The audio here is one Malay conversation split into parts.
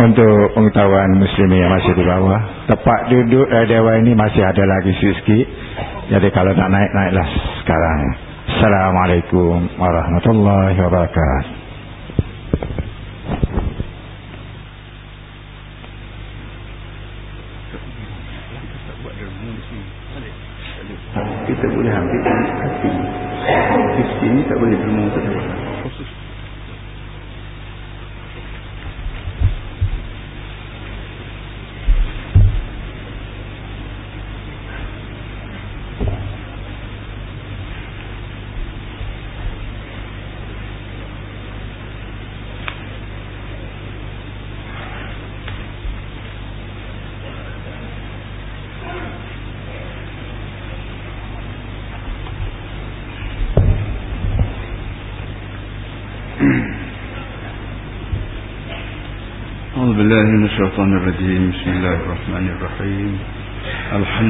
untuk pengetahuan muslimin yang masih di bawah tempat duduk uh, dewan ini masih ada lagi sikit. Jadi kalau nak naik naiklah sekarang. Assalamualaikum warahmatullahi wabarakatuh. Kita boleh ambil di sini tak boleh bermula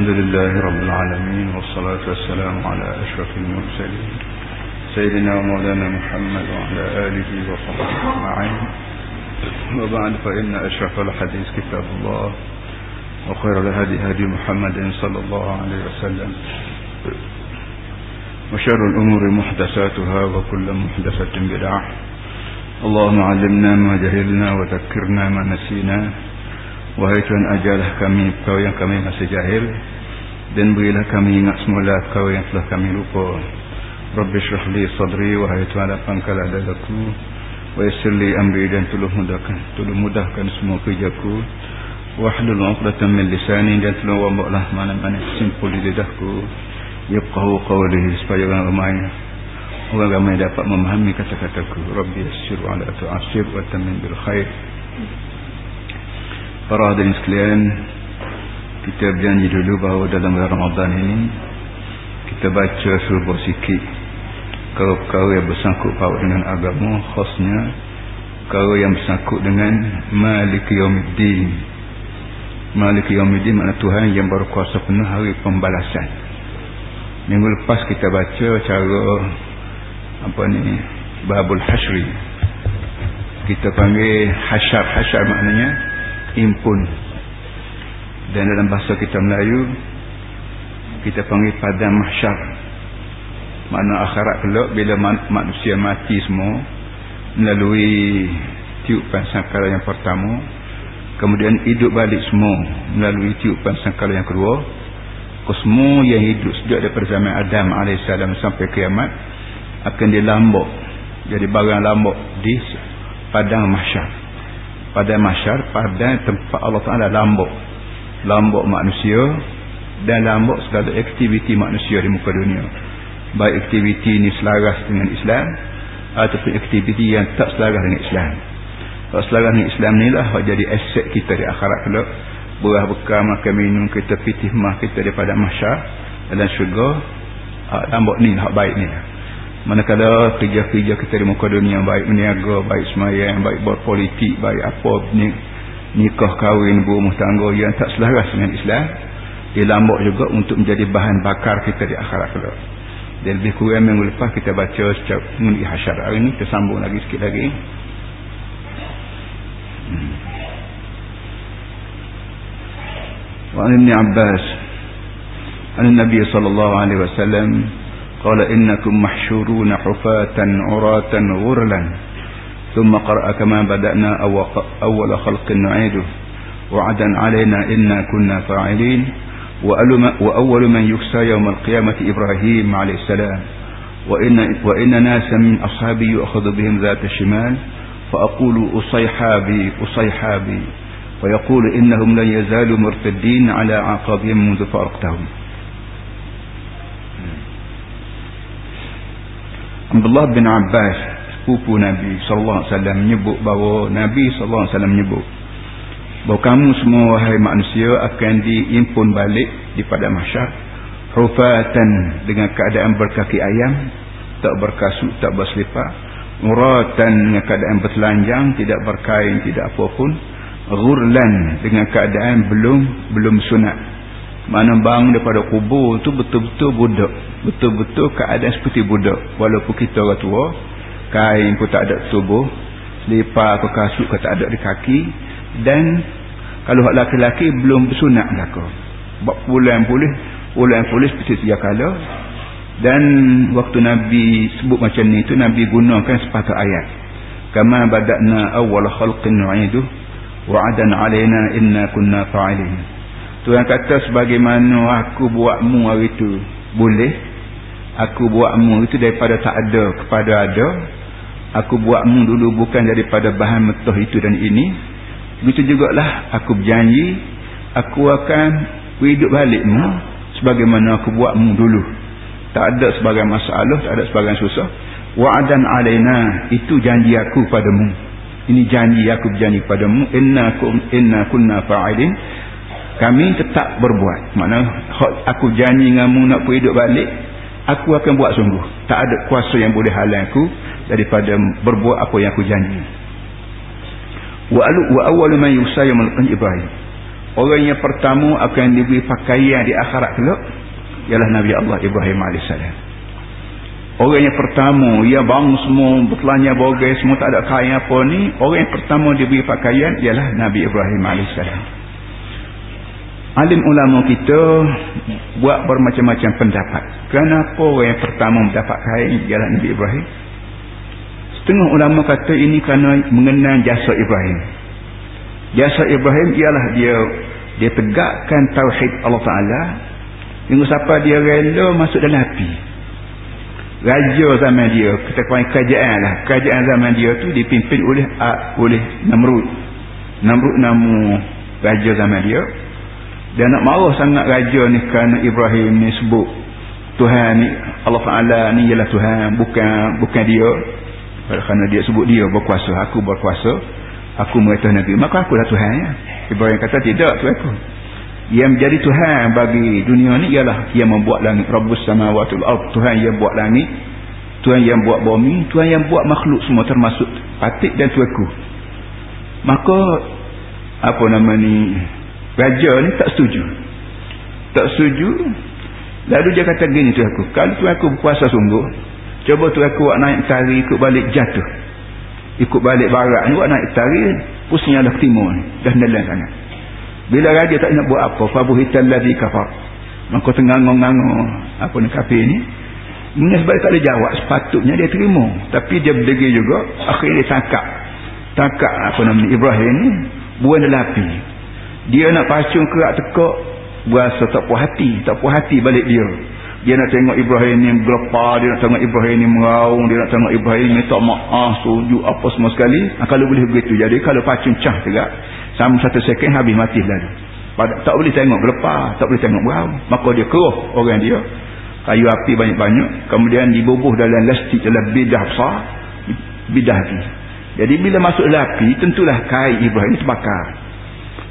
الحمد لله رب العالمين والصلاة والسلام على أشرف المرسلين سيدنا ومولانا محمد وعلى آله وصحبه أجمعين. وبعد فإن أشرف الحديث كتاب الله وخير الهدي هدي محمد صلى الله عليه وسلم. وشر الأمور محدثاتها وكل محدثة بدعة. اللهم علمنا ما جهلنا وذكرنا ما نسينا. Wahai Tuhan ajarlah kami kau yang kami masih jahil Dan berilah kami ingat semula kau yang telah kami lupa. Rabbi syrah li sadri Wahai Tuhan lapangkanlah dadaku. Wa yasirli amri dan tolong mudahkan Tolong mudahkan semua kerjaku. Wahlul uqdatan min lisani Dan tolong wambaklah mana-mana simpul di lidahku. Yabqahu qawlihi Supaya orang ramai Orang ramai dapat memahami kata-kataku. Rabbi yassir wa ala tu'asir wa tamin bil khair Para hadirin sekalian Kita berjanji dulu bahawa dalam Ramadan ini Kita baca sebuah sikit Kau-kau yang bersangkut paut dengan agama Khasnya Kau yang bersangkut dengan Malik Yawmiddin Malik Yawmiddin makna Tuhan yang berkuasa penuh hari pembalasan. Minggu lepas kita baca cara apa ni babul hasri kita panggil hasyar hasyar maknanya impun. Dan dalam bahasa kita Melayu kita panggil padang mahsyar. Makna akhirat kelak bila manusia mati semua melalui tiupan sangkala yang pertama kemudian hidup balik semua melalui tiupan sangkala yang kedua semua yang hidup sejak daripada zaman Adam AS sampai kiamat akan dilambok. Jadi barang lambok di padang mahsyar padang mahsyar padang tempat Allah Taala lambok lambok manusia dan lambok segala aktiviti manusia di muka dunia. Baik aktiviti ini selaras dengan Islam ataupun aktiviti yang tak selaras dengan Islam. Tak selaras dengan Islam ni lah jadi aset kita di akhirat kelak. Buah bekam makan minum kita pitih mah kita daripada mahsyar dalam syurga lambok ni hak baik ni lah manakala kerja-kerja kita di muka dunia baik meniaga baik semayang baik berpolitik baik apa ni nikah kahwin berumah tangga yang tak selaras dengan Islam dia lambak juga untuk menjadi bahan bakar kita di akhirat kelak. Dan lebih kurang minggu lepas kita baca secara mengenai hasyar. Hari ini kita sambung lagi sikit lagi. Hmm. wa ibn Abbas an Nabi sallallahu alaihi wasallam قال إنكم محشورون حفاة عراة غرلا. ثم قرأ كما بدأنا أول خلق نعيده. وعدا علينا إنا كنا فاعلين. وأول من يكسى يوم القيامة إبراهيم عليه السلام. وإن, وإن ناسا من أصحابي يؤخذ بهم ذات الشمال. فأقول أصيحابي أصيحابي ويقول إنهم لن يزالوا مرتدين على عقابهم منذ فأرقتهم. Abdullah bin Abbas sepupu Nabi sallallahu alaihi wasallam menyebut bahawa Nabi sallallahu alaihi wasallam menyebut bahawa kamu semua wahai manusia akan diimpun balik di padang mahsyar hufatan dengan keadaan berkaki ayam tak berkasut tak berselipar muratan dengan keadaan bertelanjang tidak berkain tidak apa pun ghurlan dengan keadaan belum belum sunat mana bang daripada kubur tu betul-betul budak. Betul-betul keadaan seperti budak. Walaupun kita orang tua kain pun tak ada tubuh selipar atau kasut pun tak ada di kaki dan kalau hak laki-laki belum bersunat belaka. Buat bulan boleh bulan boleh seperti sejak kala. Dan waktu Nabi sebut macam ni tu Nabi gunakan sepatah ayat. Kama badakna awal khalqin nu'iduh wa'adan alaina inna kunna fa'ilin Tuhan kata sebagaimana aku buatmu hari itu boleh? Aku buatmu itu daripada tak ada kepada ada. Aku buatmu dulu bukan daripada bahan metoh itu dan ini. Begitu jugalah aku berjanji aku akan hidup balikmu sebagaimana aku buatmu dulu. Tak ada sebagai masalah tak ada sebagai susah. Wa'adan alaina itu janji aku padamu. Ini janji aku berjanji padamu. Inna kum inna kunna fa'ilin kami tetap berbuat. Makna aku janji denganmu nak pergi hidup balik aku akan buat sungguh. Tak ada kuasa yang boleh halang aku daripada berbuat apa yang aku janji. Wa alu wa awwalu man yusayyamul ibrahim. Orang yang pertama akan diberi pakaian di akhirat kelak ialah Nabi Allah Ibrahim AS orang yang pertama ia bangun semua bertelanya bogai semua tak ada kain apa ni orang yang pertama diberi pakaian ialah Nabi Ibrahim AS alim ulama kita buat bermacam-macam pendapat kenapa orang yang pertama mendapat kain ialah Nabi Ibrahim setengah ulama kata ini kerana mengenal jasa Ibrahim jasa Ibrahim ialah dia dia tegakkan tauhid Allah Ta'ala Tengok siapa dia rela masuk dalam api. Raja zaman dia, kita panggil kerajaan lah. Kerajaan zaman dia tu dipimpin oleh oleh Namrud. Namrud nama raja zaman dia. Dan nak marah sangat raja ni kerana Ibrahim ni sebut Tuhan ni, Allah Ta'ala ni ialah Tuhan, bukan bukan dia. Kerana dia sebut dia berkuasa, aku berkuasa. Aku mengatakan Nabi, maka aku lah Tuhan ya. Ibrahim kata tidak, Tuhan aku yang menjadi Tuhan bagi dunia ni ialah yang membuat langit Rabbus samawati wal ard Tuhan yang buat langit Tuhan yang buat bumi Tuhan yang buat makhluk semua termasuk patik dan tuaku maka apa nama ni raja ni tak setuju. Tak setuju. Lalu dia kata gini tu aku kalau tu aku berkuasa sungguh cuba tu aku buat naik tari ikut balik jatuh. Ikut balik barat ni buat naik tari pusingnya dah timur ni dah nelan sangat. Bila raja tak nak buat apa fabuhital ladzi kafar. Maka tengangung-ngangung apa ni kafir ni. Ini sebab dia tak boleh jawab sepatutnya dia terima. Tapi dia berdegi juga akhirnya dia tangkap. Tangkap apa nama Ibrahim ni buang dalam api dia nak pacung kerak tekak berasa tak puas hati tak puas hati balik dia. Dia nak tengok Ibrahim ni gelepar dia nak tengok Ibrahim ni meraung dia nak tengok Ibrahim ni tak maaf sujud apa semua sekali. Ha, kalau boleh begitu jadi kalau pacung cah tegak sama satu second habis mati lalu tak boleh tengok gelepar tak boleh tengok berau maka dia keruh orang dia. Kayu api banyak-banyak. Kemudian dibubuh dalam lastik dalam bidah besar. Bidah api jadi bila masuk api tentulah kain Ibrahim terbakar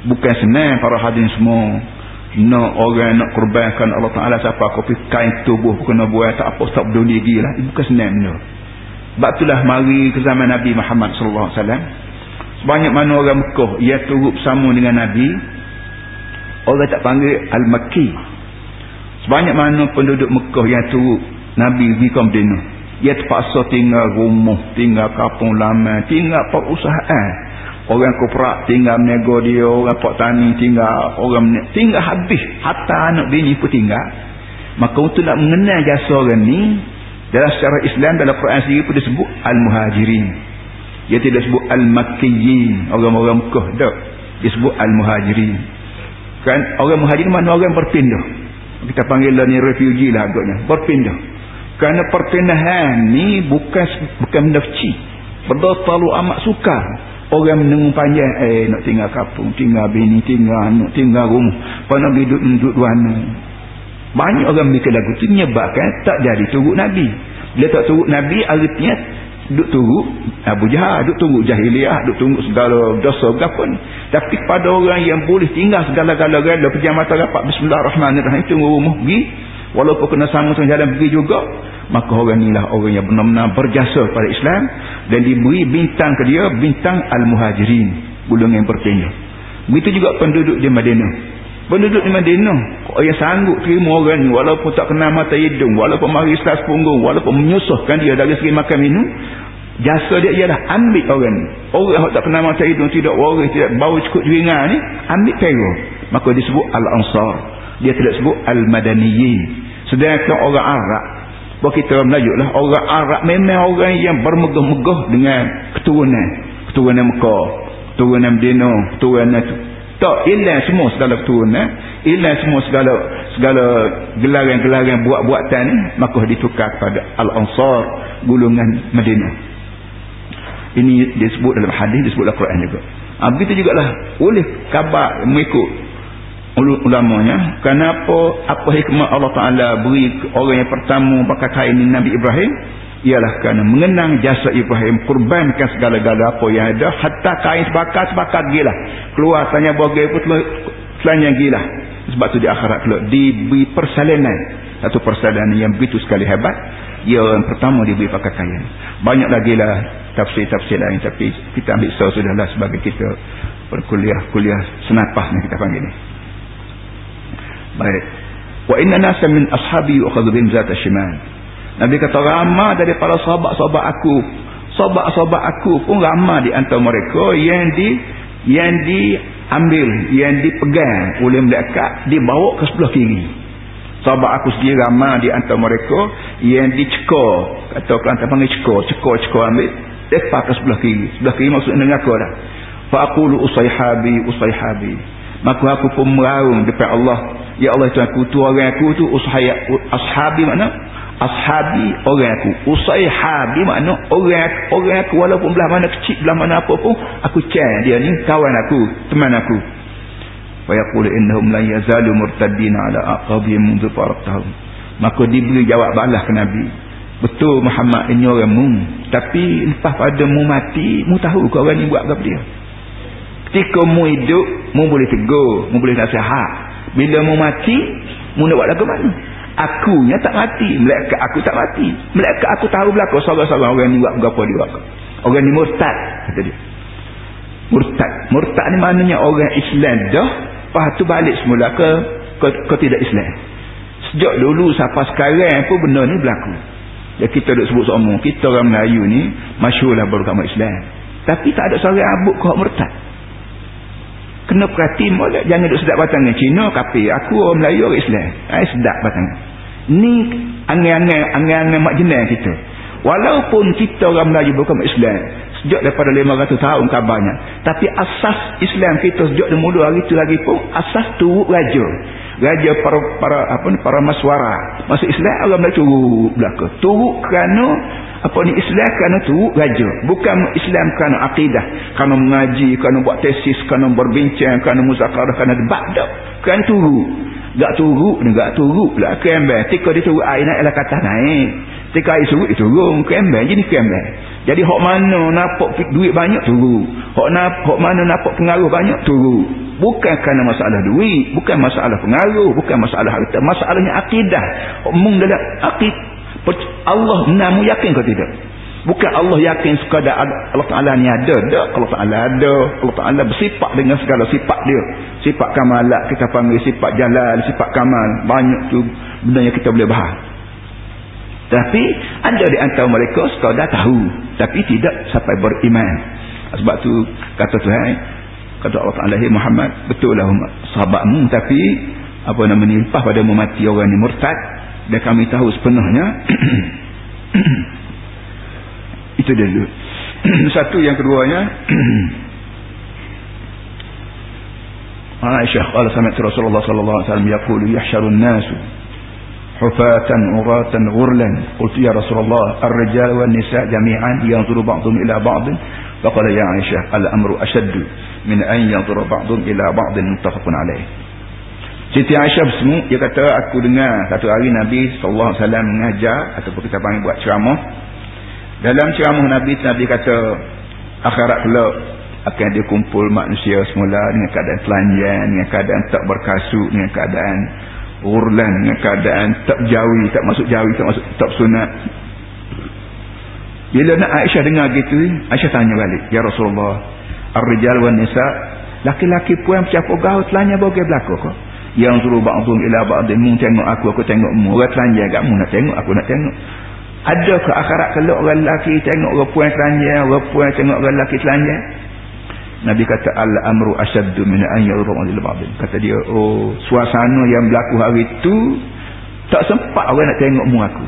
bukan senang para hadirin semua. Nak orang nak kurbankan Allah Ta'ala siapa kopi kain tubuh kena buat tak apa tak peduli lagi lah bukan senang benda. Sebab itulah mari ke zaman Nabi Muhammad Sallallahu Alaihi Wasallam Sebanyak mana orang Mekah ia turut bersama dengan Nabi orang tak panggil Al-Makki. Sebanyak mana penduduk Mekah yang turut Nabi pergi ke Medina ia terpaksa tinggal rumah tinggal kapung lama tinggal perusahaan orang kuprak tinggal menego dia orang pak tani tinggal orang tinggal habis. Hatta anak bini pun tinggal. Maka untuk nak mengenal jasa orang ni dalam secara Islam dalam Quran sendiri pun disebut Al-Muhajirin. Dia tidak sebut al-makkiyin orang-orang Mekah tak. Dia sebut al-muhajirin. Kan orang muhajirin mana orang berpindah. Kita panggil lah ni refugee lah agaknya. Berpindah. Kerana perpindahan ni bukan bukan benda kecil. Benda terlalu amat suka orang menengah panjang eh nak tinggal kapung tinggal bini tinggal anak tinggal rumah. Pada hidup duduk duana banyak orang mikir lagu tu menyebabkan tak jadi turut Nabi. Bila tak turut Nabi artinya duk tunggu Abu Jahal duk tunggu jahiliah duk tunggu segala dosa gapun tapi pada orang yang boleh tinggal segala-galanya pejam mata rapat bismillahirrahmanirrahim tunggu rumah pergi walaupun kena sama sama jalan pergi juga maka orang inilah orang yang benar-benar berjasa pada Islam dan diberi bintang ke dia bintang Al-Muhajirin bulung yang bertanya. Begitu juga penduduk di Madinah. Penduduk di Madinah kok yang sanggup terima orang ni? Walaupun tak kenal mata hidung walaupun mari selas punggung walaupun menyusahkan dia dari segi makan minum jasa dia ialah ambil orang ni. Orang yang tak pernah mata hidung tidak waris tidak bau cukup juingan ni ambil peru maka disebut al-ansar dia tidak sebut al-madaniyin sedangkan orang Arab bahawa kita Melayu lah orang Arab memang orang yang bermegah-megah dengan keturunan. Keturunan Mekah keturunan Medina keturunan tu tak hilang semua segala keturunan. Hilang semua segala segala gelaran-gelaran buat-buatan maka ditukar kepada Al-Ansar gulungan Madinah ini disebut dalam hadis disebut dalam Quran juga. Ha, begitu jugalah. Oleh kabar mengikut ulamanya kenapa apa hikmah Allah Ta'ala beri orang yang pertama pakai kain ini Nabi Ibrahim? Ialah kerana mengenang jasa Ibrahim kurbankan segala-gala apa yang ada hatta kain sebakat-sebakat gila keluar tanya bagai pun selanya gila sebab tu di akhirat pula diberi persalinan. Satu persalinan yang begitu sekali hebat yang pertama diberi pakai kain banyak lagi lah tafsir-tafsir lain tapi kita ambil so sudahlah sebagai kita berkuliah-kuliah senapah ni kita panggil ni baik wa inna nasa min ashabi yu'khadhu bihim zat ashimal Nabi kata ramai daripada sahabat-sahabat aku sahabat-sahabat aku pun ramai di antara mereka yang di yang diambil yang dipegang oleh mereka dibawa ke sebelah kiri sahabat aku sendiri ramai di antara mereka yang dicekor atau kelantan panggil cekor cekor-cekor ambil Depa ke sebelah kiri. Sebelah kiri maksudnya neraka dah. Fa'akulu usayhabi usayhabi. Maka aku pun meraung depan Allah. Ya Allah itu aku tu orang aku tu usahaya ashabi makna ashabi orang aku. Usayhabi makna orang orang aku walaupun belah mana kecil belah mana apa pun aku cari dia ni kawan aku, teman aku. Wa yaqulu innahum la yazalu murtaddin ala aqabihim mundu farq tahun. Maka diberi jawab balas ke Nabi. Betul Muhammad ini orang mu. Tapi lepas pada mu mati, mu tahu ke orang ni buat apa dia. Ketika mu hidup, mu boleh tegur, mu boleh nasihat. Bila mu mati, mu nak buat lagu mana? Akunya tak mati. Mereka aku tak mati. Mereka aku tahu belakang seorang-seorang orang ni buat apa dia buat. Orang ni murtad. Kata dia. Murtad. Murtad ni maknanya orang Islam dah. Lepas tu balik semula ke, ke tidak Islam. Sejak dulu sampai sekarang pun benda ni berlaku. Ya kita duk sebut semua. Kita orang Melayu ni masyhurlah beragama Islam. Tapi tak ada seorang abuk kau murtad. Kena perhati molek jangan duk sedap batangan Cina kafir. Aku orang Melayu orang Islam. Ai sedap batangan. Ni angin-angin angin-angin mak jenang kita. Walaupun kita orang Melayu beragama Islam sejak daripada 500 tahun kabarnya. Tapi asas Islam kita sejak mula hari itu lagi pun asas turut raja. Raja para para apa ni para maswara. Masuk Islam orang Melayu turut belaka. Turut kerana apa ni Islam kerana turut raja. Bukan Islam kerana akidah. Kerana mengaji kerana buat tesis kerana berbincang kerana muzakarah kerana debat. Tak. Kerana turut tak turut ni tak turut lah. Kembang tika dia turut air naik lah kata naik. Tika air dia turun. Kembang jadi kembang jadi hok mana nampak duit banyak turut hok, hok mana nampak pengaruh banyak turut bukan kerana masalah duit bukan masalah pengaruh bukan masalah harta. Masalahnya akidah. Mung dalam akid. Allah namu yakin kau tidak bukan Allah yakin sekadar Allah Ta'ala ni ada tak Allah Ta'ala ada. Allah Ta'ala bersifat dengan segala sifat dia. Sifat kamalat kita panggil sifat jalal sifat kamal. Banyak tu benda yang kita boleh bahas tapi ada di antara mereka sekadar tahu. Tapi tidak sampai beriman. Sebab tu kata Tuhan kata Allah Ta'ala Muhammad betul lah sahabatmu tapi apa nama ni lepas pada memati orang ni murtad dan kami tahu sepenuhnya itu dia dulu. Satu yang keduanya. Aisyah qala sami'tu Rasulullah sallallahu alaihi wasallam yaqulu yahsharun nasu hufatan uratan ghurlan. Qultu ya Rasulullah ar-rijal wan nisa jami'an yanzuru ba'dhum ila ba'd faqala ya Aisyah al-amru ashaddu min an yanzura ba'dhum ila ba'dhin. Muttafaqun alaih Siti Aisyah semua dia kata aku dengar satu hari Nabi sallallahu alaihi wasallam mengajar ataupun kita panggil buat ceramah dalam ceramah Nabi Nabi kata akhirat kelak akan dia kumpul manusia semula dengan keadaan telanjang dengan keadaan tak berkasut dengan keadaan urlan dengan keadaan tak jawi tak masuk jawi tak masuk tak sunat bila nak Aisyah dengar gitu Aisyah tanya balik Ya Rasulullah Ar-rijal wa nisa Laki-laki puan siapa gaul telanya bagai belakang kau. Yang suruh ba'dhum ila ba'dhin mu tengok aku aku tengok mu. Orang telanya agak mu nak tengok aku nak tengok. Ada ke akhirat kelak orang lelaki tengok orang puan telanjang orang puan tengok orang lelaki telanjang Nabi kata al-amru asyaddu min an yurun lil ba'd kata dia oh suasana yang berlaku hari itu tak sempat orang nak tengok mu aku.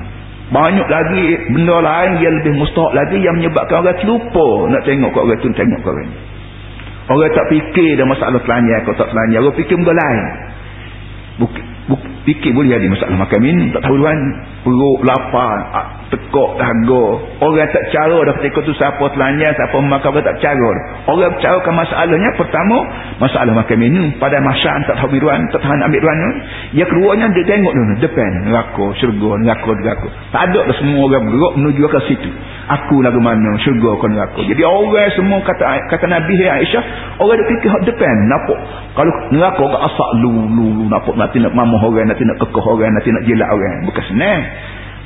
Banyak lagi benda lain yang lebih mustahak lagi yang menyebabkan orang terlupa nak tengok kau orang tu tengok kau orang orang tak fikir dah masalah telanjang kau tak telanjang orang fikir benda lain. Buk, buk, fikir boleh jadi masalah. Makan minum tak tahu tuan perut lapar tekok dahaga orang tak cara dah ketika tu siapa telanjang siapa makan orang tak cara. Orang bercarakan masalahnya pertama masalah makan minum pada masyarakat tak tahu biruan tak tahan ambil ruan yang keduanya dia tengok dulu depan neraka syurga neraka neraka. Tak ada dah semua orang bergerak menuju ke situ. Aku lagu mana syurga ke neraka. Jadi orang semua kata kata Nabi Aisyah orang dia fikir depan nampak. Kalau neraka ke asak lu lu lu nampak nanti nak mamuh orang nanti nak kekeh orang nanti nak jelak orang bukan senang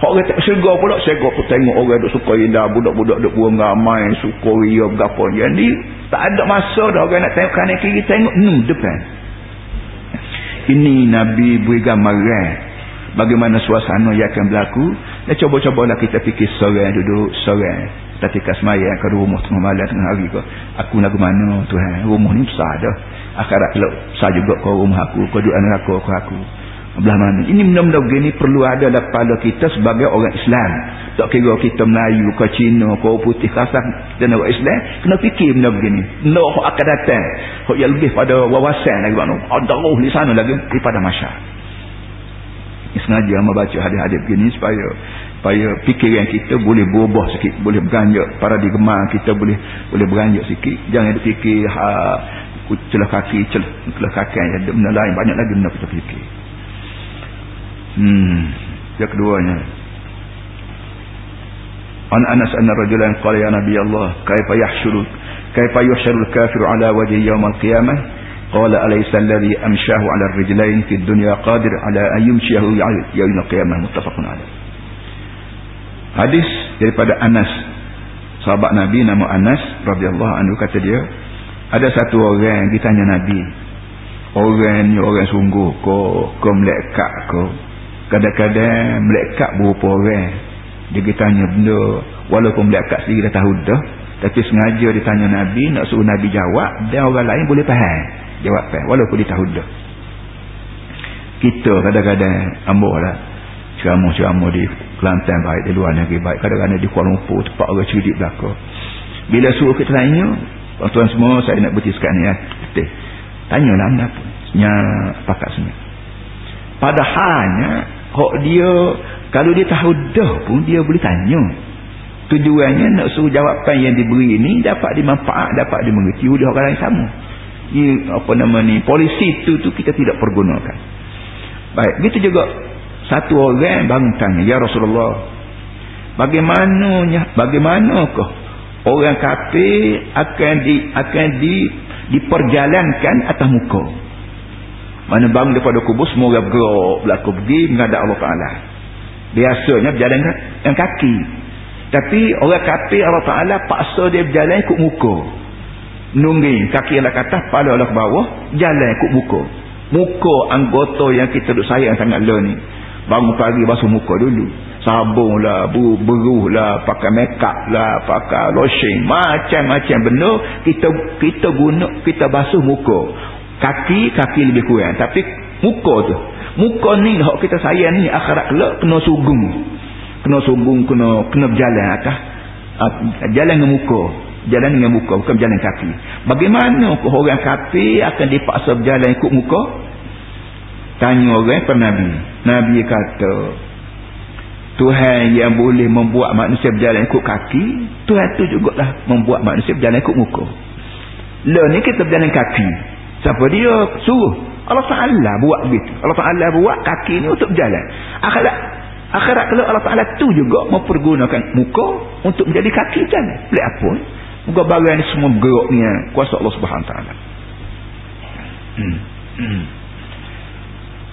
orang tak syurga pula, syurga pun tengok orang duk suka indah, budak-budak duk buang ramai, suka ria, berapa. Jadi, tak ada masa dah orang nak tengok kanan kiri, tengok nu depan. Ini Nabi beri gambaran bagaimana suasana yang akan berlaku. Dan coba-cobalah kita fikir seorang duduk, seorang. Ketika semayang ke rumah tengah malam tengah hari ke. Aku nak ke mana Tuhan? Rumah ni besar dah. Akhirat kalau saya juga ke rumah aku, ke duduk anak aku, ke aku belah mana? Ini benda-benda begini perlu ada dalam kepala kita sebagai orang Islam. Tak kira kita Melayu ke Cina ke putih kasar dan orang Islam. Kena fikir benda begini. Benda no, akan datang. Yang lebih pada wawasan lagi ada Allah di sana lagi daripada masyarakat. Ini sengaja membaca hadis-hadis begini supaya supaya fikiran kita boleh berubah sikit boleh beranjak. Paradigma kita boleh boleh beranjak sikit. Jangan fikir ha, celah kaki celah kaki ada benda lain. Banyak lagi benda kita fikir Hmm. Yang keduanya. An Anas anna rajulan qala ya Nabi Allah, kaifa yahshuru kaifa yuhsharu al-kafiru ala wajhi yawm al-qiyamah? Qala alaysa alladhi amshahu ala ar-rijlayn fi ad-dunya qadir ala an yumshiyahu yawm al-qiyamah muttafaqun alayh. Hadis daripada Anas sahabat Nabi nama Anas radhiyallahu anhu kata dia ada satu orang yang ditanya Nabi orang ni orang sungguh ko ko melekat ko kadang-kadang melekat berupa orang. Dia tanya benda. Walaupun melekat sendiri dah tahu dah. Tapi sengaja dia tanya Nabi nak suruh Nabi jawab dan orang lain boleh faham. Jawab faham walaupun dia tahu dah. Kita kadang-kadang ambil lah. Ceramah-ceramah di Kelantan baik di luar negeri baik. Kadang-kadang di Kuala Lumpur tempat orang cerdik belakang. Bila suruh kita tanya tuan-tuan semua saya nak berhenti sekarang ni ya. tanya lah apa senyap pakat senyap. Padahalnya hak dia kalau dia tahu dah pun dia boleh tanya. Tujuannya nak suruh jawapan yang diberi ini dapat dimanfaat dapat dimengerti oleh orang lain sama. Ini apa nama ni polisi tu tu kita tidak pergunakan. Baik begitu juga satu orang bangun tanya ya Rasulullah bagaimananya bagaimanakah orang kafir akan di akan di diperjalankan atas muka mana bangun daripada kubur semua bergerak berlaku pergi menghadap Allah Ta'ala. Biasanya berjalan dengan kaki. Tapi orang kafir Allah Ta'ala paksa dia berjalan ikut muka. Nungging kaki yang kata kepala Allah ke bawah jalan ikut muka. Muka anggota yang kita duduk sayang sangat lah ni. Bangun pagi basuh muka dulu. Sabun lah beruh lah pakai make up lah pakai lotion. Macam-macam benda kita kita guna kita basuh muka kaki kaki lebih kurang. Tapi muka tu. Muka ni hak kita sayang ni akhirat kelak kena sugong kena sugong kena kena berjalan atas uh, jalan dengan muka. Jalan dengan muka bukan berjalan kaki. Bagaimana orang kafir akan dipaksa berjalan ikut muka? Tanya orang per Nabi. Nabi kata Tuhan yang boleh membuat manusia berjalan ikut kaki Tuhan tu juga lah membuat manusia berjalan ikut muka. Lalu ni kita berjalan kaki Siapa dia suruh? Allah Ta'ala buat begitu. Allah Ta'ala buat kaki ni untuk berjalan. Akhirat akhirat kalau Allah Ta'ala tu juga mempergunakan muka untuk menjadi kaki jalan. Boleh apa? Muka barang ni semua bergerak ni eh. kuasa Allah Subhanahu Ta'ala. Hmm.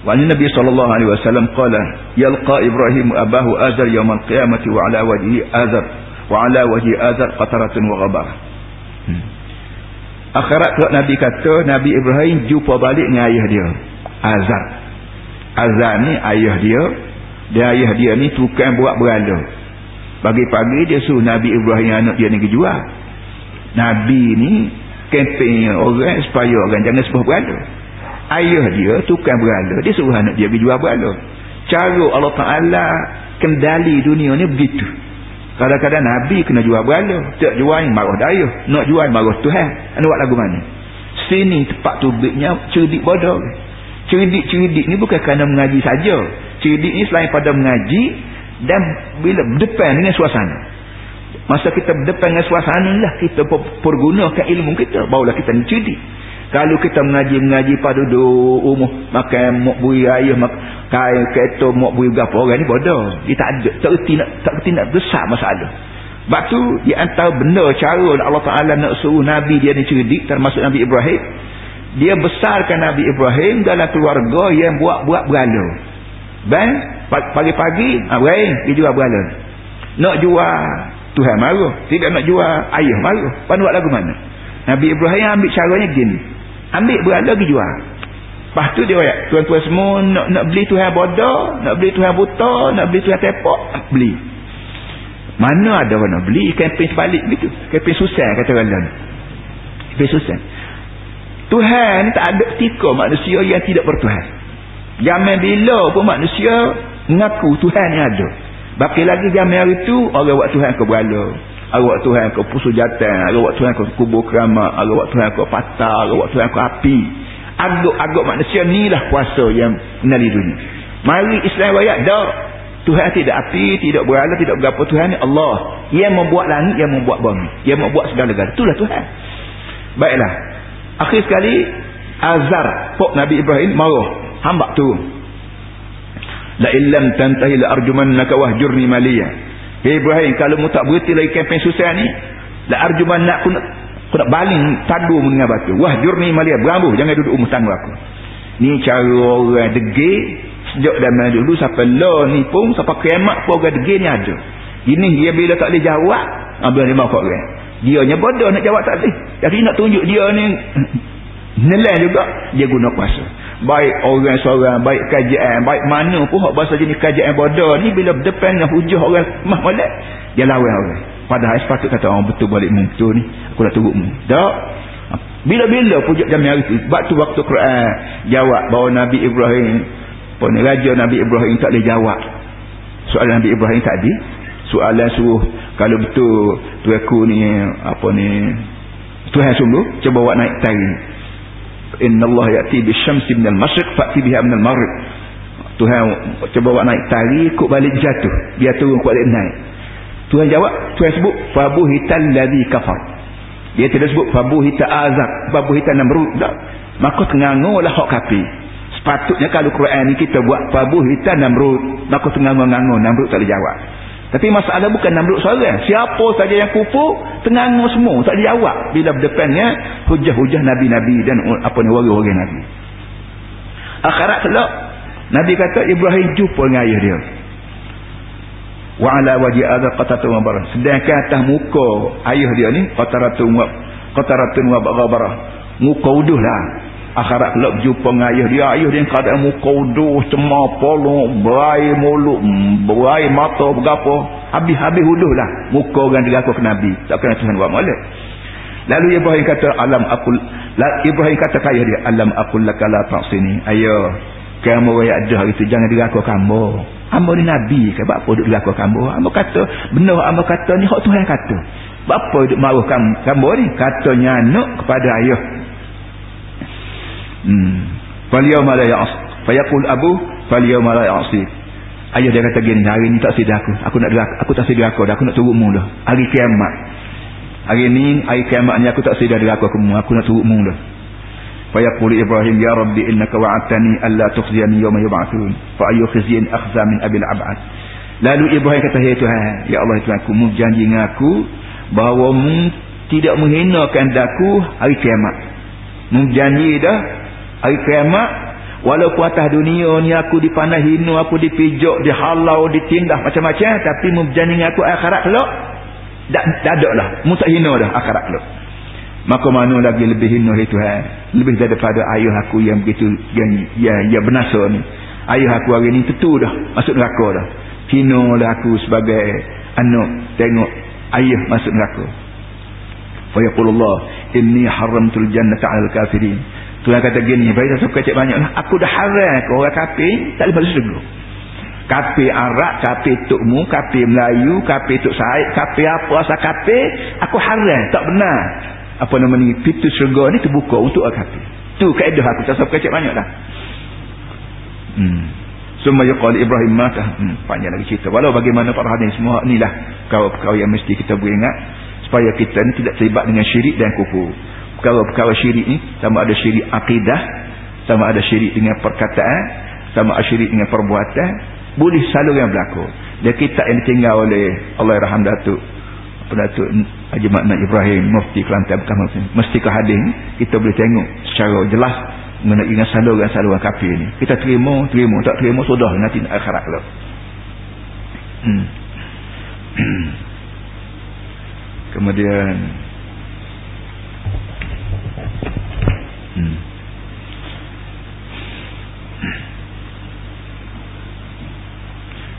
Wani Nabi sallallahu alaihi wasallam qala yalqa Ibrahim abahu azar yawm al-qiyamati wa ala wajhi azar wa ala wajhi azar qataratun wa ghabar. Hmm akhirat tu Nabi kata Nabi Ibrahim jumpa balik dengan ayah dia. Azar Azar ni ayah dia. Dia ayah dia ni tukang buat berala pagi-pagi dia suruh Nabi Ibrahim anak dia ni pergi jual. Nabi ni kempen orang supaya orang jangan sebuah berala ayah dia tukang berala dia suruh anak dia pergi jual berala cara Allah Ta'ala kendali dunia ni begitu kadang-kadang Nabi kena jual berala tak jual marah daya. Nak jual marah Tuhan. Anda buat lagu mana? Sini tempat tubiknya cerdik bodoh. Cerdik-cerdik ni bukan kerana mengaji saja. Cerdik ni selain pada mengaji dan bila berdepan dengan suasana. Masa kita berdepan dengan suasana lah kita pergunakan ilmu kita. Barulah kita ni cerdik kalau kita mengaji-mengaji pada umum makan mok bui ayah mak, kain kereta mok bui berapa orang ni bodoh. Dia tak ada tak kerti nak, tak kerti nak besar masalah. Sebab tu di antara benda cara Allah Ta'ala nak suruh Nabi dia ni cerdik termasuk Nabi Ibrahim dia besarkan Nabi Ibrahim dalam keluarga yang buat-buat berala dan pagi-pagi Ibrahim ah, dia jual berala nak jual Tuhan marah. Tidak nak jual ayah marah. Pada buat lagu mana? Nabi Ibrahim ambil caranya gini ambil berala pergi jual lepas tu dia kata tuan-tuan semua nak, nak beli Tuhan bodoh nak beli Tuhan buta nak beli Tuhan tepok beli mana ada orang nak beli kempen sebalik begitu kempen susah kata orang kempen susah Tuhan tak ada ketika manusia yang tidak bertuhan. Zaman bila pun manusia mengaku Tuhan yang ada. Baki lagi zaman hari itu orang buat Tuhan ke berala. Buat Tuhan ke pusu jatan. Buat Tuhan ke kubur keramat. Buat Tuhan ke patah. Buat Tuhan ke api. Agak-agak manusia ni lah kuasa yang menali dunia. Mari Islam rakyat dah. Tuhan tidak api, tidak berala, tidak berapa Tuhan ni Allah. Yang membuat langit, yang membuat bumi. Yang membuat segala-galanya. Itulah Tuhan. Baiklah akhir sekali azar pok Nabi Ibrahim marah hambak tu la illam tantahi la arjumannaka wahjurni maliya hey Ibrahim kalau mu tak berhenti lagi kempen susah ni la arjumannak aku nak aku nak baling tadu dengan batu. Wahjurni maliya berambuh jangan duduk umur tangga aku. Ni cara orang degil sejak zaman dulu sampai lo ni pun sampai kiamat pun orang degil ni ada. Ini dia bila tak boleh jawab ambil lima kok orang. Dia nya bodoh nak jawab tak boleh. Jadi nak tunjuk dia ni nilai juga dia guna kuasa baik orang seorang baik kajian baik mana pun hak bahasa jenis kajian bodoh ni bila depan dengan hujah orang mah molek dia lawan orang. Padahal sepatut kata orang oh, betul balik mu betul ni. Aku nak turut mu. Tak. Bila-bila pujuk jam hari tu sebab tu waktu Quran jawab bahawa Nabi Ibrahim ni raja Nabi Ibrahim tak boleh jawab. Soalan Nabi Ibrahim tadi soalan suruh kalau betul tuaku ni apa ni Tuhan sungguh cuba buat naik tari inna Allah ya'ti bisyamsi minal masyrik fa'ti biha minal marib Tuhan cuba buat naik tari ikut balik jatuh. Biar turun kuat balik naik. Tuhan jawab Tuhan sebut fabu hitan ladhi kafar. Dia tidak sebut fabu hitan azab fabu hitan namrud. Tak. Maka tengangulah hak kapi. Sepatutnya kalau Quran ni kita buat fabu hitan namrud. Maka tengangu-ngangu namrud tak boleh jawab tapi masalah bukan Namrud seorang. Siapa saja yang kupu, tengangu semua. Tak dijawab. Bila berdepannya, hujah-hujah Nabi-Nabi dan apa ni, wari-wari Nabi. Akhirat kelak, Nabi kata, Ibrahim jumpa dengan ayah dia. Wa'ala wajih adha qatatu wabarah. Sedangkan atas muka ayah dia ni, qataratun wabarah. Muka uduh lah akhirat kelak berjumpa dengan ayah dia. Ayah dia keadaan muka uduh cemar polong berai mulut berai mata berapa. Habis-habis uduh lah. Muka orang dia ke Nabi. Tak kena Tuhan buat malak lalu Ibrahim kata alam aku Ibrahim kata ke ayah dia alam aku lakala sini ayah kamu yang ada hari itu jangan diraku kamu Amba ni Nabi ke? Apa duduk diraku kamu Amba kata benar Amba kata ni hak Tuhan kata. Apa duduk maruh kamu kamu ni? Katanya anak kepada ayah Hmm. Faliyawma la ya'as. Fayaqul abu faliyawma la ya'asi. Ayah dia kata gini, hari ni tak sedia aku. Aku nak aku tak sedia aku dah. Aku nak turut mu dah. Hari kiamat. Hari ni, hari kiamat ni aku tak sedia deraka aku mu. Aku nak turut mu dah. Fayaqul Ibrahim, Ya Rabbi innaka wa'atani alla tukhziyani yawma yub'atun. Fa ayu khizyin akhza min abil ab'ad. Lalu Ibrahim kata, Hei Tuhan, Ya Allah Tuhan, aku mu janji dengan aku bahawa mu tidak menghinakan daku hari kiamat. Mu janji dah hari kiamat walaupun atas dunia ni aku dipandang hina aku dipijak dihalau ditindah macam-macam tapi berjanji aku akhirat kelak tak ada lah. Mu tak hina dah akhirat kelak. Maka mana lagi lebih hina itu Tuhan? Lebih daripada ayah aku yang begitu yang yang, yang benasa ni. Ayah aku hari ni tentu dah masuk neraka dah. Hina lah aku sebagai anak tengok ayah masuk neraka. Fa yaqulullah inni haramtul jannata 'alal kafirin Tuhan kata gini baik tak suka cek banyaklah aku dah haram ke orang kafir tak boleh masuk syurga kafir Arab kafir tukmu kafir Melayu kafir tuk Said kafir apa asal kafir aku haram tak benar. Apa nama ni? Pintu syurga ni terbuka untuk orang kafir tu kaedah aku tak suka cek banyaklah hmm. Summa yuqal Ibrahim mata. Hmm, panjang lagi cerita. Walau bagaimana para hadirin semua inilah perkara-perkara yang mesti kita beringat supaya kita ni tidak terlibat dengan syirik dan kufur. Perkara-perkara syirik ni sama ada syirik akidah, sama ada syirik dengan perkataan, sama ada syirik dengan perbuatan, boleh selalu yang berlaku. Dan kita yang ditinggal oleh Allah Rahman Datuk Datuk Haji Makna Ibrahim Mufti Kelantan pertama mesti ke hadis kita boleh tengok secara jelas mengenai dengan saluran-saluran kafir ni. Kita terima, terima, tak terima sudah. Nanti nak akhirat hmm. kemudian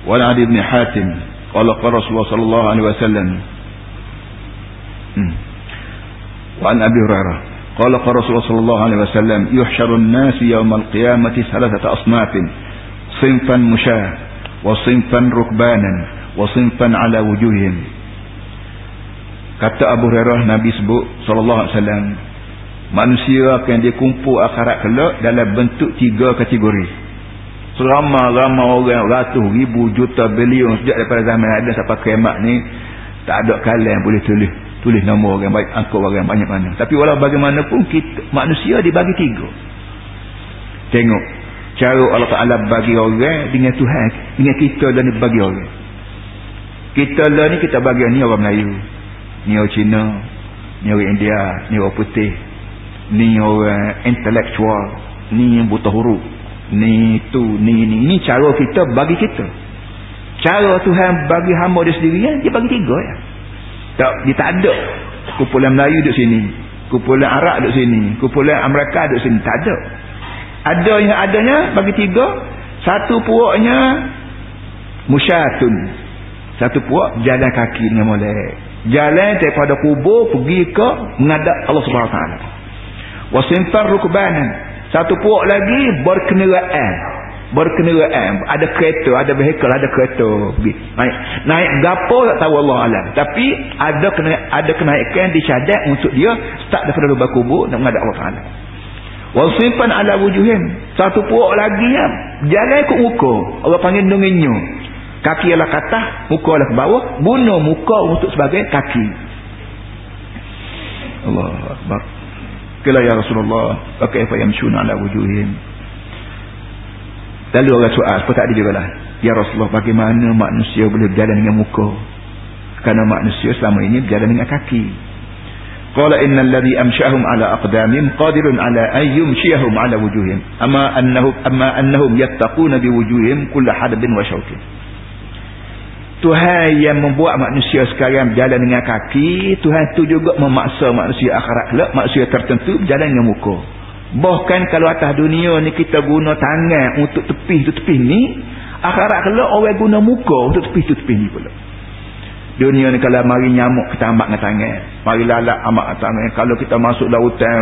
وعن عدي بن حاتم قال قال رسول الله صلى الله عليه وسلم. وعن أبي هريرة قال قال رسول الله صلى الله عليه وسلم يحشر الناس يوم القيامة ثلاثة أصناف صنفا مشاة وصنفا ركبانا وصنفا على وجوههم. Kata Abu Hurairah Nabi sebut sallallahu alaihi wasallam manusia akan dikumpul akhirat kelak dalam bentuk tiga kategori. Seramai-ramai orang ratus ribu juta bilion sejak daripada zaman ada sampai kiamat ni tak ada kalam boleh tulis tulis nama orang baik angkut orang banyak mana. Tapi walau bagaimanapun kita, manusia dibagi tiga. Tengok cara Allah Ta'ala bagi orang dengan Tuhan dengan kita dan bagi orang. Kita lah ni kita bagi ni orang Melayu ni orang Cina ni orang India ni orang putih ni orang intellectual ni buta huruf ni tu ni ni ni cara kita bagi kita cara Tuhan bagi hamba dia sendiri dia bagi tiga ya tak, dia tak ada kumpulan Melayu duduk sini. Kumpulan Arab duduk sini. Kumpulan Amerika duduk sini. Tak ada. Yang adanya bagi tiga. Satu puaknya musyatun. Satu puak jalan kaki dengan molek. Jalan daripada kubur pergi ke mengadap Allah SWT. Wasimpan rukbanan. Satu puak lagi berkenderaan. Berkenderaan. Ada kereta ada vehicle ada kereta. Naik naik gapo tak tahu Allah alam. Tapi ada kena ada kenaikan disyadat untuk dia start daripada lubang kubur nak menghadap Allah Taala. Wasimpan ala wujuhim satu puak lagi ya. Jalan ikut muka. Allah panggil dengenyo kaki ialah kata muka ialah ke bawah. Bunuh muka untuk sebagai kaki. Allah Akbar Kala ya Rasulullah Kaifa yamshuna ala wujuhim Lalu orang soal, apa tak ada juga lah. Ya Rasulullah, bagaimana manusia boleh berjalan dengan muka? Kerana manusia selama ini berjalan dengan kaki. Qala innal ladhi amshahum ala aqdamim qadirun ala an yumshiyahum ala wujuhim. Amma annahum amma annahum yattaquna bi wujuhim kull hadabin wa shawkin. Tuhan yang membuat manusia sekarang berjalan dengan kaki, Tuhan tu juga memaksa manusia akhirat kelak, manusia tertentu berjalan dengan muka. Bahkan kalau atas dunia ni kita guna tangan untuk tepih tu tepih ni. Akhirat kalau orang guna muka untuk tepih tu tepih ni pula. Dunia ni kalau mari nyamuk kita ambak dengan tangan. Mari lalak ambak tangan. Kalau kita masuk lautan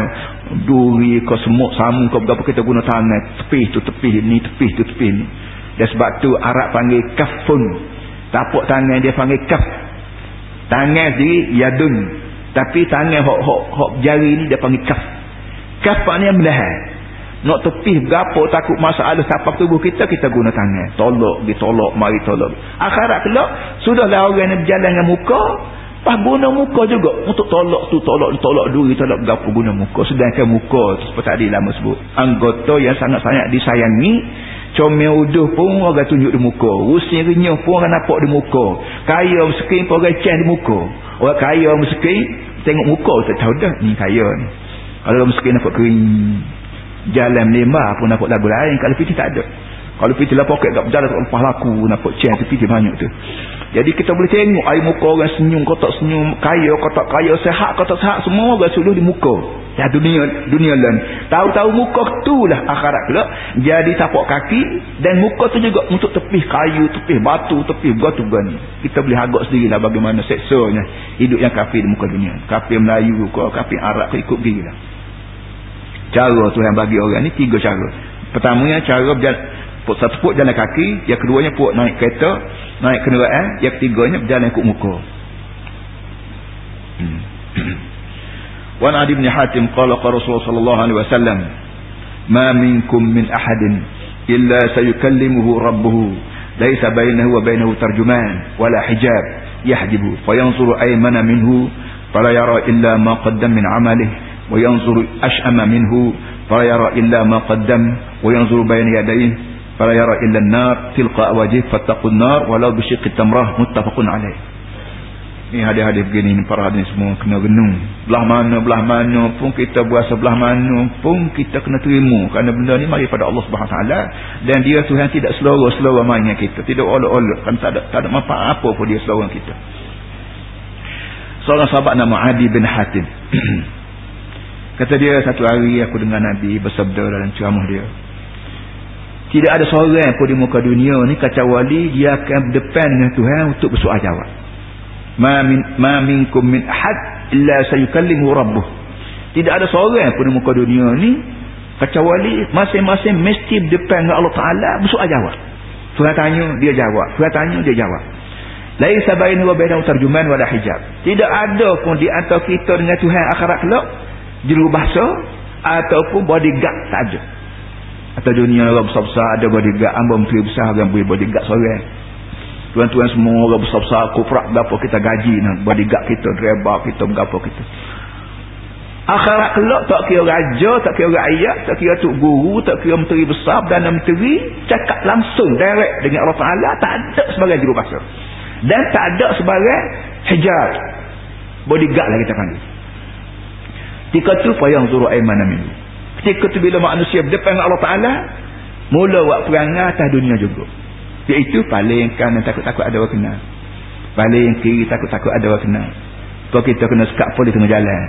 duri ke semut samung ke berapa kita guna tangan. Tepih tu tepih ni tepih tu tepih ni. Dan sebab tu Arab panggil kafun. Tapak tangan dia panggil kaf. Tangan sendiri yadun. Tapi tangan hok, hok, hok jari ni dia panggil kaf. Kapak ni yang melahan nak tepih berapa takut masalah tapak tubuh kita kita guna tangan. Tolok pergi tolok mari tolok. Akhirat kelak sudahlah orang yang berjalan dengan muka pas guna muka juga. Untuk tolok tu tolok tolok duri tolok berapa guna muka. Sedangkan muka seperti tadi lama sebut. Anggota yang sangat-sangat disayangi comel uduh pun orang tunjuk di muka usia renyuh pun orang nampak di muka kaya miskin pun orang cah di muka orang kaya miskin tengok muka tak tahu dah ni kaya ni kalau miskin nampak kering jalan lembah pun nampak lagu lain. Kalau piti tak ada. Kalau piti lah poket tak berjalan tak lepas laku nampak chair tu piti banyak tu. Jadi kita boleh tengok air muka orang senyum kotak senyum kaya kotak kaya sehat kotak sehat semua orang suluh di muka. ya dunia dunia lain. Tahu-tahu muka tu lah akhirat kelak jadi tapak kaki dan muka tu juga untuk tepih kayu tepih batu tepih batu gani kita boleh agak sendirilah bagaimana seksanya hidup yang kafir di muka dunia. Kafir Melayu ke kafir Arab ke ikut lah cara tu yang bagi orang ni tiga cara. Pertamanya cara berjalan Puk satu puk jalan kaki, yang keduanya puk naik kereta, naik kenderaan, yang ketiganya berjalan ikut muka. Hmm. Wan Adi bin Hatim qala qala Rasulullah sallallahu alaihi wasallam, "Ma minkum min ahadin illa sayukallimuhu rabbuhu, laisa bainahu wa bainahu tarjuman wala hijab, yahjibu fa yanzuru aymana minhu, fala yara illa ma qaddam min amalihi, wa yanzuru ashama minhu, fala yara illa ma qaddam, wa yanzuru bayna yadayhi." فلا يرى إلا النار تلقى وجهه فاتقوا النار ولو بشق التمره متفق عليه Ni hadis-hadis begini ni para hadis semua kena renung. Belah mana belah mana pun kita buat sebelah mana pun kita kena terima kerana benda ni mari pada Allah Subhanahu taala dan dia Tuhan tidak seloro-seloro mainnya kita. Tidak olok-olok kan tak ada tak ada manfaat apa pun dia seloro kita. Seorang sahabat nama Adi bin Hatim. Kata dia satu hari aku dengar Nabi bersabda dalam ceramah dia. tidak ada seorang pun di muka dunia ni kacau wali dia akan berdepan dengan Tuhan untuk bersoal jawab. Ma min ma minkum min ahad illa sayukallimu rabbuh. Tidak ada seorang pun di muka dunia ni kecuali masing-masing mesti depan dengan Allah Taala bersoal jawab. Tuhan tanya dia jawab. Tuhan tanya dia jawab. Laisa bainahu wa bainahu tarjuman wala hijab. Tidak ada pun di antara kita dengan Tuhan akhirat kelak juru bahasa ataupun bodyguard saja atau dunia orang besar-besar ada bodyguard amba menteri besar yang boleh bodyguard seorang Tuan-tuan semua orang besar-besar kuprak berapa kita gaji nak bodyguard kita, driver kita, berapa kita. Akhirat kelak tak kira raja, tak kira rakyat, tak kira tuk guru, tak kira menteri besar, dan menteri, cakap langsung direct dengan Allah Ta'ala, tak ada sebagai juru bahasa. Dan tak ada sebagai hijab. Bodyguard lah kita panggil. Ketika tu payah suruh aiman amin. Ketika tu bila manusia berdepan dengan Allah Ta'ala, mula buat perangai atas dunia juga. Iaitu paling kanan takut-takut ada orang kenal. Paling kiri takut-takut ada orang kenal. Kalau kita kena sekat pun di tengah jalan.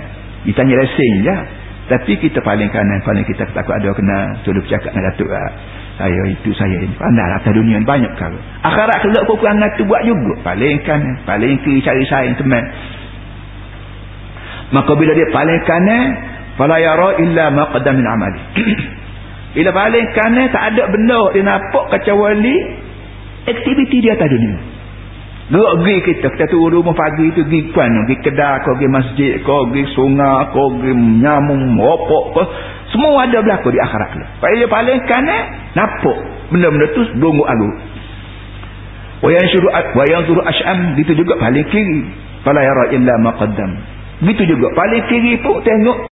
Ditanya racing je. Tapi kita paling kanan, paling kita takut ada orang kenal. Sudah bercakap dengan Datuk lah. Saya itu, saya ini. Pandai atas dunia ni banyak perkara. Akhirat kelak kekurangan tu buat juga. Paling kanan, paling kiri cari saing teman. Maka bila dia paling kanan, fala yara illa ma qadam min amali. bila paling kanan tak ada benda dia nampak kecuali aktiviti dia atas dunia. Gerak pergi kita, kita turun rumah pagi tu pergi puan, pergi kedai kau pergi masjid kau pergi sungai kau pergi nyamung meropok kau semua ada berlaku di akhirat tu. Dia paling kanan nampak benda-benda tu berungut alu. Wayang suruh wayang suruh asyam gitu juga paling kiri. Fala yara illa maqaddam gitu juga. Paling kiri pun tengok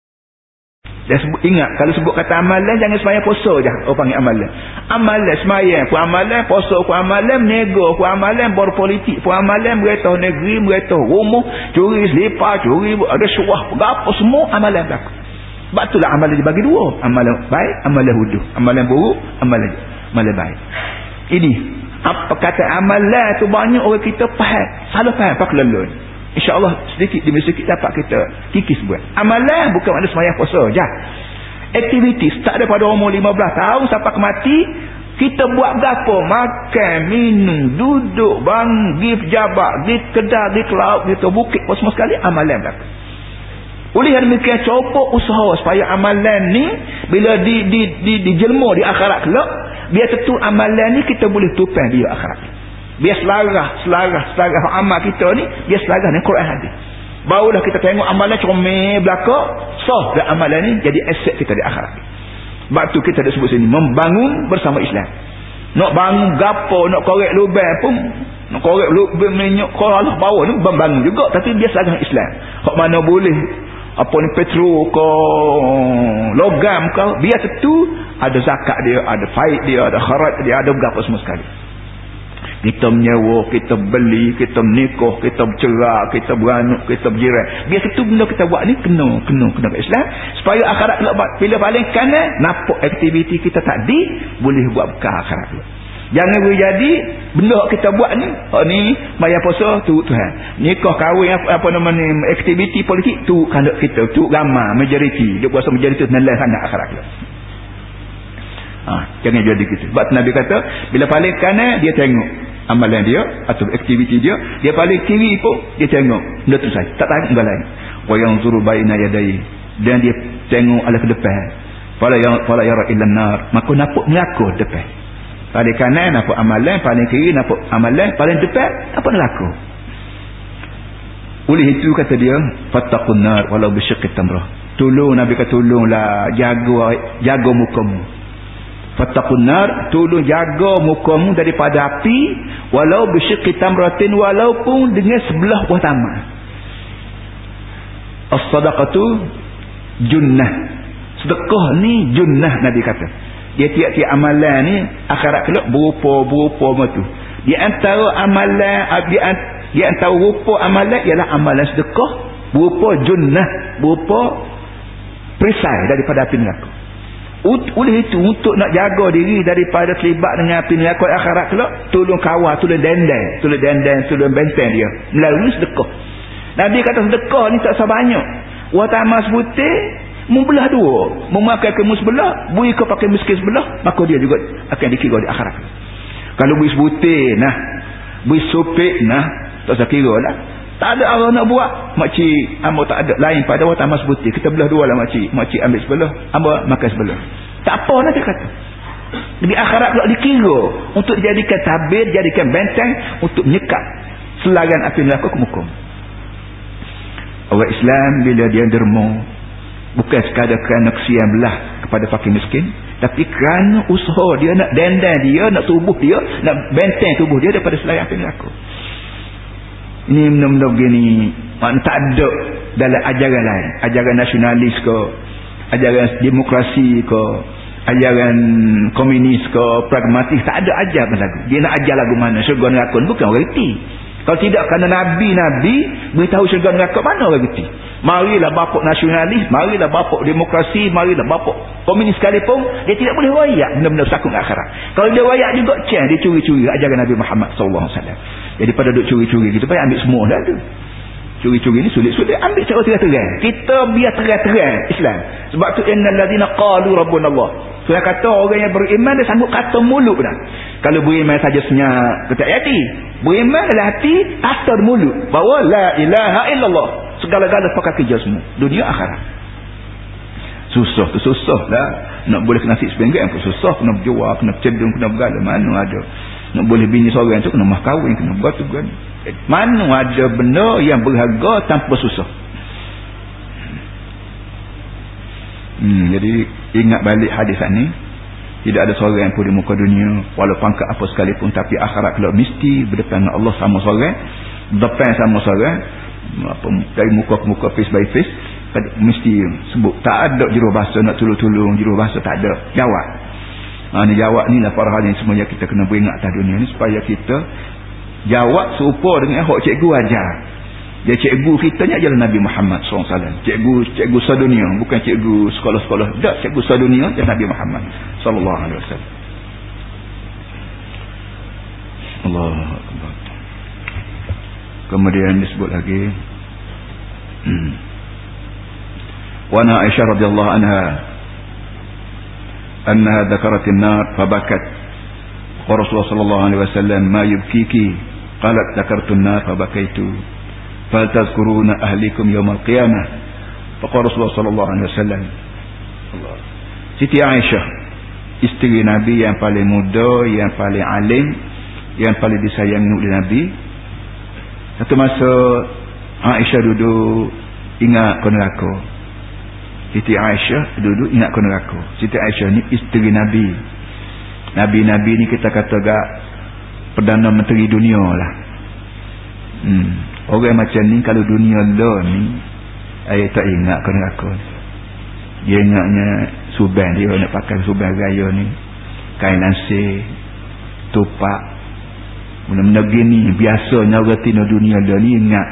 dan sebut, ingat, kalau sebut kata amalan, jangan semayang puasa je. Oh panggil amalan. Amalan, semayang pun amalan, puasa pun amalan, nego pun amalan, berpolitik pun amalan, berita negeri, berita rumah, curi selipar, curi, ada syuah, apa semua amalan berlaku. Sebab itulah amalan dibagi dua. Amalan baik, amalan huduh. Amalan buruk, amalan, amalan baik. Ini, apa kata amalan tu banyak orang kita faham. Salah faham, pak lelun. InsyaAllah sedikit demi sedikit dapat kita kikis buat. Amalan bukan makna semayang puasa je. Aktivitis tak ada pada umur 15 tahun sampai ke mati. Kita buat berapa? Makan, minum, duduk, bang, pergi pejabat, pergi kedai, pergi ke laut, pergi ke bukit. Semua sekali amalan berapa. Oleh demikian coba usaha supaya amalan ni bila di di di dijelma di akhirat kelak biar tentu amalan ni kita boleh tupai dia akhirat biar selarah selarah selarah amal kita ni biar selarah dengan Quran hadis barulah kita tengok amalan comel belakang sah dan amalan ni jadi aset kita di akhirat. Sebab tu kita ada sebut sini membangun bersama Islam. Nak bangun gapo nak korek lubang pun nak korek lubang minyak kalau Allah bawa ni membangun juga. Tapi biar selarah dengan Islam. Kok mana boleh? Apa ni petro ke logam ke biar tentu ada zakat dia ada faid dia ada kharat dia ada berapa semua sekali kita menyewa, kita beli, kita menikah, kita bercerak, kita beranak, kita berjiran. Biasa tu benda kita buat ni kena, kena, kena ke Islam. Supaya akhirat bila, bila paling kanan, nampak aktiviti kita tadi, boleh buat bekal akhirat tu. Jangan jadi benda kita buat ni. Oh ni bayar puasa tu Tuhan. Nikah kahwin apa, apa nama ni aktiviti politik tu kandak kita. Tu gamma majoriti. Dia puasa majoriti nilai sangat akhirat kita. Ha, jangan jadi gitu. Sebab Nabi kata bila paling kanan dia tengok amalan dia atau aktiviti dia, dia paling kiri pun dia tengok. Benda tu saja. Tak tahu lain. Wa yanzuru baina yadayhi. Dan dia tengok ala ke depan. Fala yang fala yara illa nar. Maka nampak neraka depan. Paling kanan apa amalan, paling kiri apa amalan, paling depan apa neraka. Oleh itu kata dia, fattaqun nar walau bisyiqqit tamrah. Tolong Nabi kata tolonglah jaga jaga mukamu. Fattaqun nar, tolong jaga mukamu daripada api walau bisyiqqit tamratin walaupun dengan sebelah buah tamak. As-sadaqatu junnah. Sedekah ni junnah Nabi kata dia tiap-tiap amalan ni akhirat kelak berupa-berupa macam di antara amalan di, di antara rupa amalan ialah amalan sedekah berupa junnah berupa perisai daripada api neraka oleh itu untuk nak jaga diri daripada terlibat dengan api neraka akhirat kelak tolong kawal tolong dendeng tolong dendeng tolong benteng dia. Melalui sedekah. Nabi kata sedekah ni tak sebanyak watamas putih membelah dua. Memakai ke sebelah bui ke pakai miskin sebelah maka dia juga akan dikira di akhirat. Kalau bui sebutir nah. Bui sopik nah. Tak usah kira lah tak ada orang nak buat. Makcik amba tak ada. Lain pada waktu amas sebutir kita belah dua lah makcik. Makcik ambil sebelah amba makan sebelah. Tak apa lah dia kata. Di akhirat pula dikira untuk dijadikan tabir jadikan benteng untuk menyekat selagan api neraka ke muka orang Islam bila dia derma bukan sekadar kerana kesian belah kepada fakir miskin tapi kerana usaha dia nak dandan dia nak tubuh dia nak benteng tubuh dia daripada selain apa yang ini benda-benda begini. Makna tak ada dalam ajaran lain. Ajaran nasionalis ke ajaran demokrasi ke ajaran komunis ke pragmatis tak ada ajar lagu. Dia nak ajar lagu mana? Syurga neraka bukan orang reti kalau tidak kerana Nabi-Nabi beritahu syurga neraka mana reti marilah bapak nasionalis marilah bapak demokrasi marilah bapak komunis sekalipun dia tidak boleh rayak benda-benda sakut akhirat. Kalau dia rayak juga cah dia curi-curi ajaran Nabi Muhammad SAW jadi pada duk curi-curi kita baik ambil semua dah tu curi-curi ni sulit-sulit ambil secara terang-terang. Kita biar terang-terang Islam. Sebab tu innal ladina qalu rabbunallah saya kata orang yang beriman dia sanggup kata mulut dah kalau beriman saja senyap ketak hati. Beriman dalam hati asal mulut. Bahawa la ilaha illallah. Segala-gala pakai kerja semua. Dunia akhirat. Susah tu susah lah. Nak boleh nasi sepenggan pun susah. Kena berjual kena bercedung kena bergala. Mana ada nak boleh bini seorang tu kena mah kahwin kena buat tu kan. Mana ada benda yang berharga tanpa susah? Hmm, jadi ingat balik hadis ni tidak ada seorang pun di muka dunia walau pangkat apa sekalipun tapi akhirat kalau mesti berdepan dengan Allah sama seorang depan sama seorang apa dari muka ke muka face by face mesti sebut tak ada juru bahasa nak tolong-tolong juru bahasa tak ada. Jawab ha, ni jawab ni lah para hal yang semuanya kita kena beringat atas dunia ni supaya kita jawab serupa dengan hak cikgu ajar. Dia cikgu kita ni adalah Nabi Muhammad SAW cikgu cikgu sedunia bukan cikgu sekolah-sekolah. Tak cikgu sedunia adalah Nabi Muhammad SAW Allah kemudian disebut lagi. Hmm. wana Aisyah radhiyallahu anha annaha dhakarat an-nar fabakat wa Rasulullah sallallahu alaihi wasallam ma yubkiki qalat dhakartu an-nar fabakaitu fal tazkuruna ahlikum yawm al-qiyamah faqala Rasulullah sallallahu alaihi wasallam Siti Aisyah isteri Nabi yang paling muda yang paling alim yang paling disayangi oleh Nabi. Satu masa Aisyah duduk ingat ke neraka. Siti Aisyah duduk ingat ke neraka. Siti Aisyah ni isteri Nabi. Nabi-Nabi ni kita kata gak Perdana Menteri dunia lah. Hmm. Orang macam ni kalau dunia lo ni ayah tak ingat ke neraka. Dia ingatnya suban dia nak pakai suban raya ni. Kain lansir. Tupak benda-benda gini biasanya orang tino dunia dah ni ingat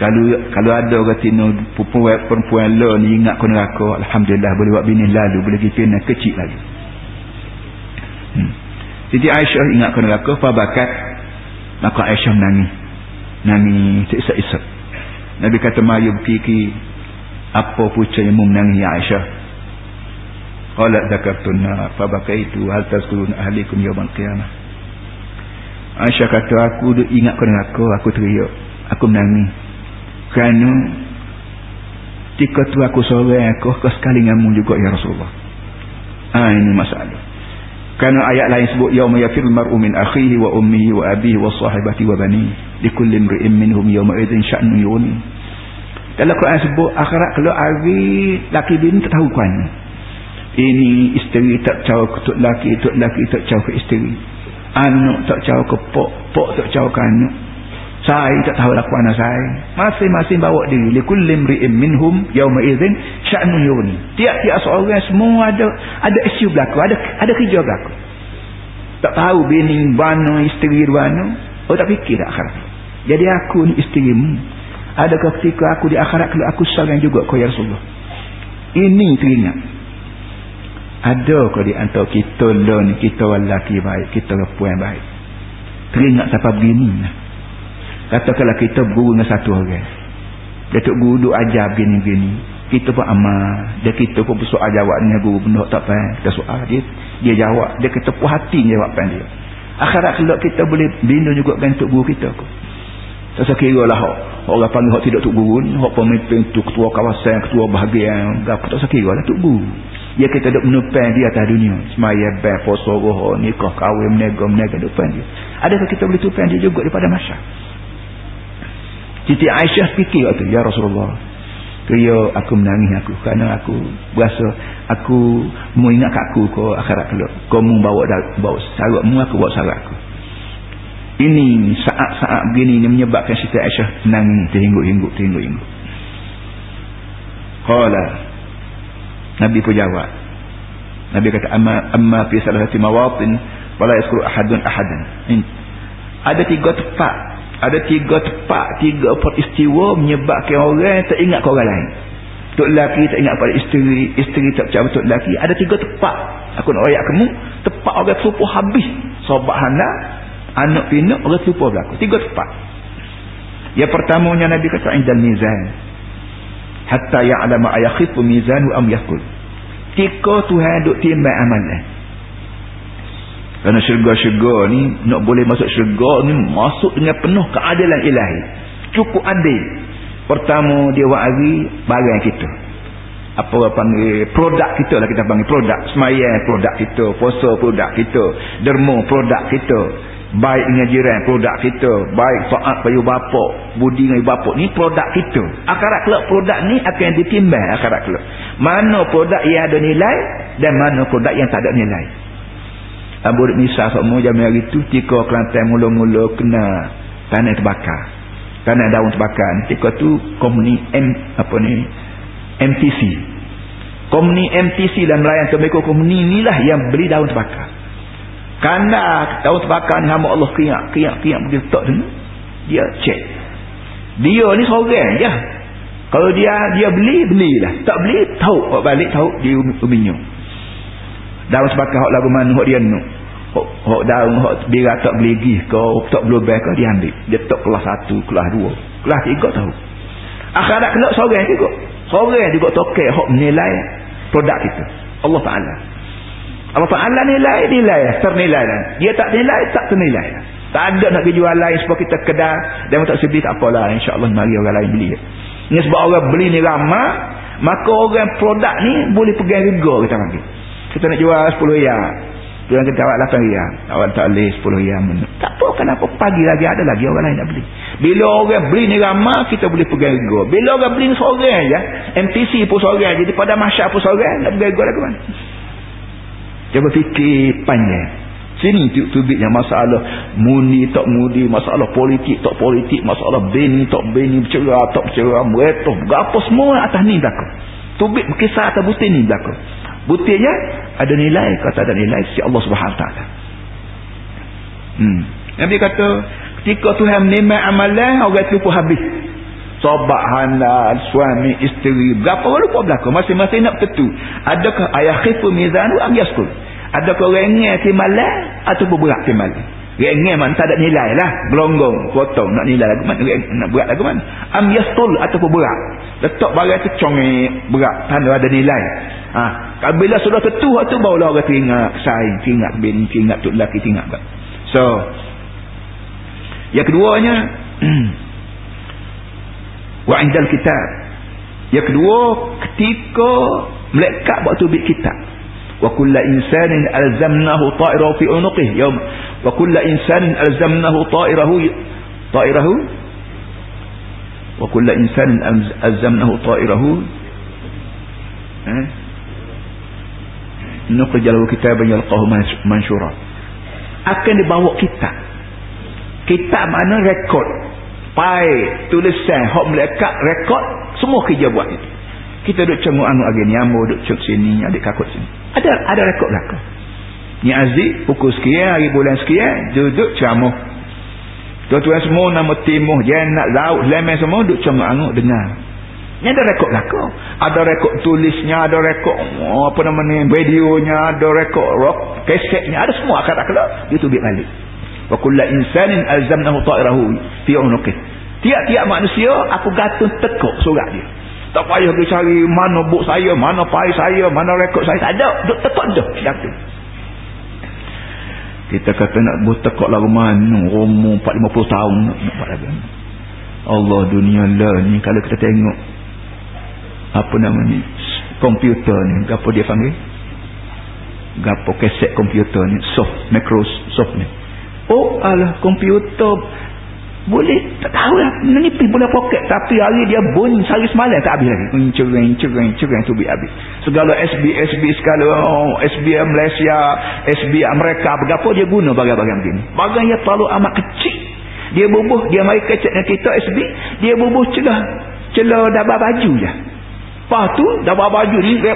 kalau kalau ada orang tino perempuan perempuan lo ni ingat ke neraka. Alhamdulillah boleh buat bini lalu boleh pergi pina kecil lagi. Hmm. Siti Aisyah ingat ke neraka fabakat maka Aisyah menangis. Nangis isak-isak Nabi kata mari berkiki apa punca yang menangis ya Aisyah? Qalat zakartunna fabakaitu hal tazkurun ahlikum yawmal qiyamah. Aisyah kata aku ingat ke neraka. Aku teriak. Aku menangis kerana ketika tu aku seorang aku, aku sekali ngamu juga ya Rasulullah. Ha, ini masalah. Kerana ayat lain sebut yauma yafir mar'u min akhihi wa ummihi wa abihi wa sahibati wa bani likulli imri'in minhum yawma idzin sya'nu yuni. Dalam Quran sebut akhirat kalau hari laki bini tak tahu kan ini isteri tak caw ke tok laki tok laki tak caw ke isteri. Anak tak caw ke pok pok tak caw ke anak saya tak tahu laku anak saya masing-masing bawa diri. Likulli imri'in minhum yawma idzin sya'nu yuni. Tiap-tiap seorang semua ada ada isu berlaku ada ada kerja berlaku. Tak tahu bini mana isteri mana oh tak fikir tak akhirat. Jadi aku ni isterimu. Adakah ketika aku di akhirat kalau aku sayang juga kau ya Rasulullah? Ini teringat. Ada kau di antara kita lah ni kita lelaki baik kita perempuan baik. Teringat siapa bini lah katakanlah kita berguru dengan satu orang. Datuk Guru duk ajar begini-begini. Kita pun amal. Dia kita pun bersoal jawab dengan guru benda tak faham kita soal. Dia dia jawab. Dia kata puas hati jawapan dia. Akhirat kelak kita boleh bina juga dengan Tok Guru kita saya kira lah orang panggil orang tidak Tok Guru orang pemimpin tu ketua kawasan ketua bahagian. Tak saya kira lah Tok Guru. Dia kita duk menupan di atas dunia. Semaya ber puasa roh nikah kahwin menega menega depan dia. Adakah kita boleh tupan dia juga daripada masyarakat Siti Aisyah fikir waktu Ya Rasulullah Kaya aku menangis aku Kerana aku berasa Aku Mu ingat kat aku Kau akhirat kelak. Kau mu bawa, sarat Mu aku bawa sarat aku. Ini saat-saat begini Ini menyebabkan Siti Aisyah Menangis terhingguk-hingguk Terhingguk-hingguk Kala Nabi pun jawab. Nabi kata Amma, amma fi salah hati mawatin Wala yaskuru ahadun ahadun Ada tiga tempat ada tiga tempat tiga peristiwa menyebabkan orang tak ingat ke orang lain. Tok lelaki tak ingat pada isteri isteri tak percaya tok lelaki. Ada tiga tempat. Aku nak rayak kamu tempat orang terlupa habis. Sobat hana anak pinak orang terlupa berlaku. Tiga tempat. Yang pertamanya Nabi kata indal mizan. Hatta ya'lama ayakhifu mizanu am yakul. Tika Tuhan duk timbang amalan kerana syurga-syurga ni nak boleh masuk syurga ni masuk dengan penuh keadilan ilahi. Cukup adil. Pertama dia wa'ari barang kita. Apa panggil produk kita lah kita panggil produk. Semayang produk kita. Puasa produk kita. Derma produk kita. Baik dengan jiran produk kita. Baik faat payu bapak. Budi dengan bapak ni produk kita. Akarat kelak produk ni akan ditimbang akarat kelak. Mana produk yang ada nilai dan mana produk yang tak ada nilai. Abu Nisa semua jam hari tu tika Kelantan mula-mula kena tanah terbakar. Tanah daun terbakar tika tu company M apa ni MTC. Company MTC dan melayan tobacco company inilah yang beli daun terbakar. Karena daun terbakar ni hamba Allah kiyak kiyak kiyak pergi letak tu dia cek. Dia ni seorang je. Kalau dia dia beli belilah. Tak beli tahu balik tahu dia uminya daun sebakar hok lagu mana hok dia nuk hok, hok daun hok biar tak beli gih kau tak baik kau dia ambil dia. Tak kelas satu kelas dua. Kelas tiga tahu. Akhirat kena seorang juga. Seorang juga tokek hok menilai produk kita. Allah Ta'ala. Allah Ta'ala nilai nilai. Ternilai lah. dia tak nilai tak ternilai. Tak ada nak jual lain sebab kita kedai. Dan tak sedih tak apalah. insyaAllah mari orang lain beli. Ini sebab orang beli ni ramah maka orang produk ni boleh pegang rega kita panggil kita nak jual 10 riyal dia kata awak 8 riyal awak tak boleh 10 riyal tak apa kenapa? Pagi lagi ada lagi orang lain nak beli. Bila orang beli ni ramah kita boleh pegang rego bila orang beli ni seorang je MTC pun seorang jadi pada masyarakat pun seorang nak pegang rego lagi mana? Cuba fikir panjang. Sini tubiknya masalah muni tak muni masalah politik tak politik masalah beni tak beni bercerah tak bercerah meretoh berapa semua atas ni belakang tubik kisah atas butir ni belakang Buktinya ada nilai kata ada nilai si Allah Subhanahu taala. Hmm. Nabi kata ketika Tuhan menerima amalan orang itu pun habis. Sobat halal, suami, isteri, berapa lupa berlaku. Masing-masing nak tentu. Adakah ayah khifu mizanu am yaskul? ada kau rengeh timalan ataupun berat timalan rengeh mana tak ada nilai lah. Gelonggong potong. Nak nilai lagu mana nak berat lagu mana? Am yastul ataupun berat. Letak barang tu congek berat. Tanda ada nilai. Ha. bila sudah tentu tu barulah orang teringat saing teringat bin teringat tu lelaki teringat so yang keduanya wa indal kitab. Yang kedua ketika melekat waktu bit kitab. Wa kullu insanin alzamnahu ta'irahu fi unuqihi yawm insanin alzamnahu ta'irahu ta'irahu? Wa kullu insanin alzamnahu ta'irahu? Eh? Nuqjalu kitaban yalqahu manshura. Akan dibawa kitab. Kitab mana rekod. Pai tulisan hok melekat rekod semua kerja buat kita duduk cengok anu ni ambo duduk cengok sini adik kakut sini. Ada ada rekod belakang ni Aziz pukul sekian hari bulan sekian duduk ceramah. Tuan-tuan semua nama timuh jenak laut lemah semua duduk cengok anu dengar. Ni ada rekod belakang. Ada rekod tulisnya ada rekod oh, apa nama ni videonya ada rekod rock kesetnya ada semua akad-akad dia tubik balik. Wa kullu insanin alzamnahu ta'irahu fi unuqih. Tiap-tiap manusia aku gantung tekuk surat dia. Tak payah pergi cari mana buk saya mana pai saya mana rekod saya. Tak ada. Duk tekuk dah kita kata nak buat tekuk lagu mana umur 4-50 tahun nak, nak buat lagu Allah dunia lah ni kalau kita tengok apa nama ni komputer ni apa dia panggil? Gapo keset komputer ni soft microsoft ni. Oh alah komputer boleh. Tak tahu lah. Menipis bola poket. Tapi hari dia bunyi sehari semalam tak habis lagi. Cereng cereng cereng tu habis. Segala SB SB segala oh, SB Malaysia SB Amerika berapa dia guna bagian-bagian begini bagian yang terlalu amat kecil. Dia bubuh dia mari kecek dengan kita SB dia bubuh celah celah dabar baju je. Lepas tu dabar baju ni dia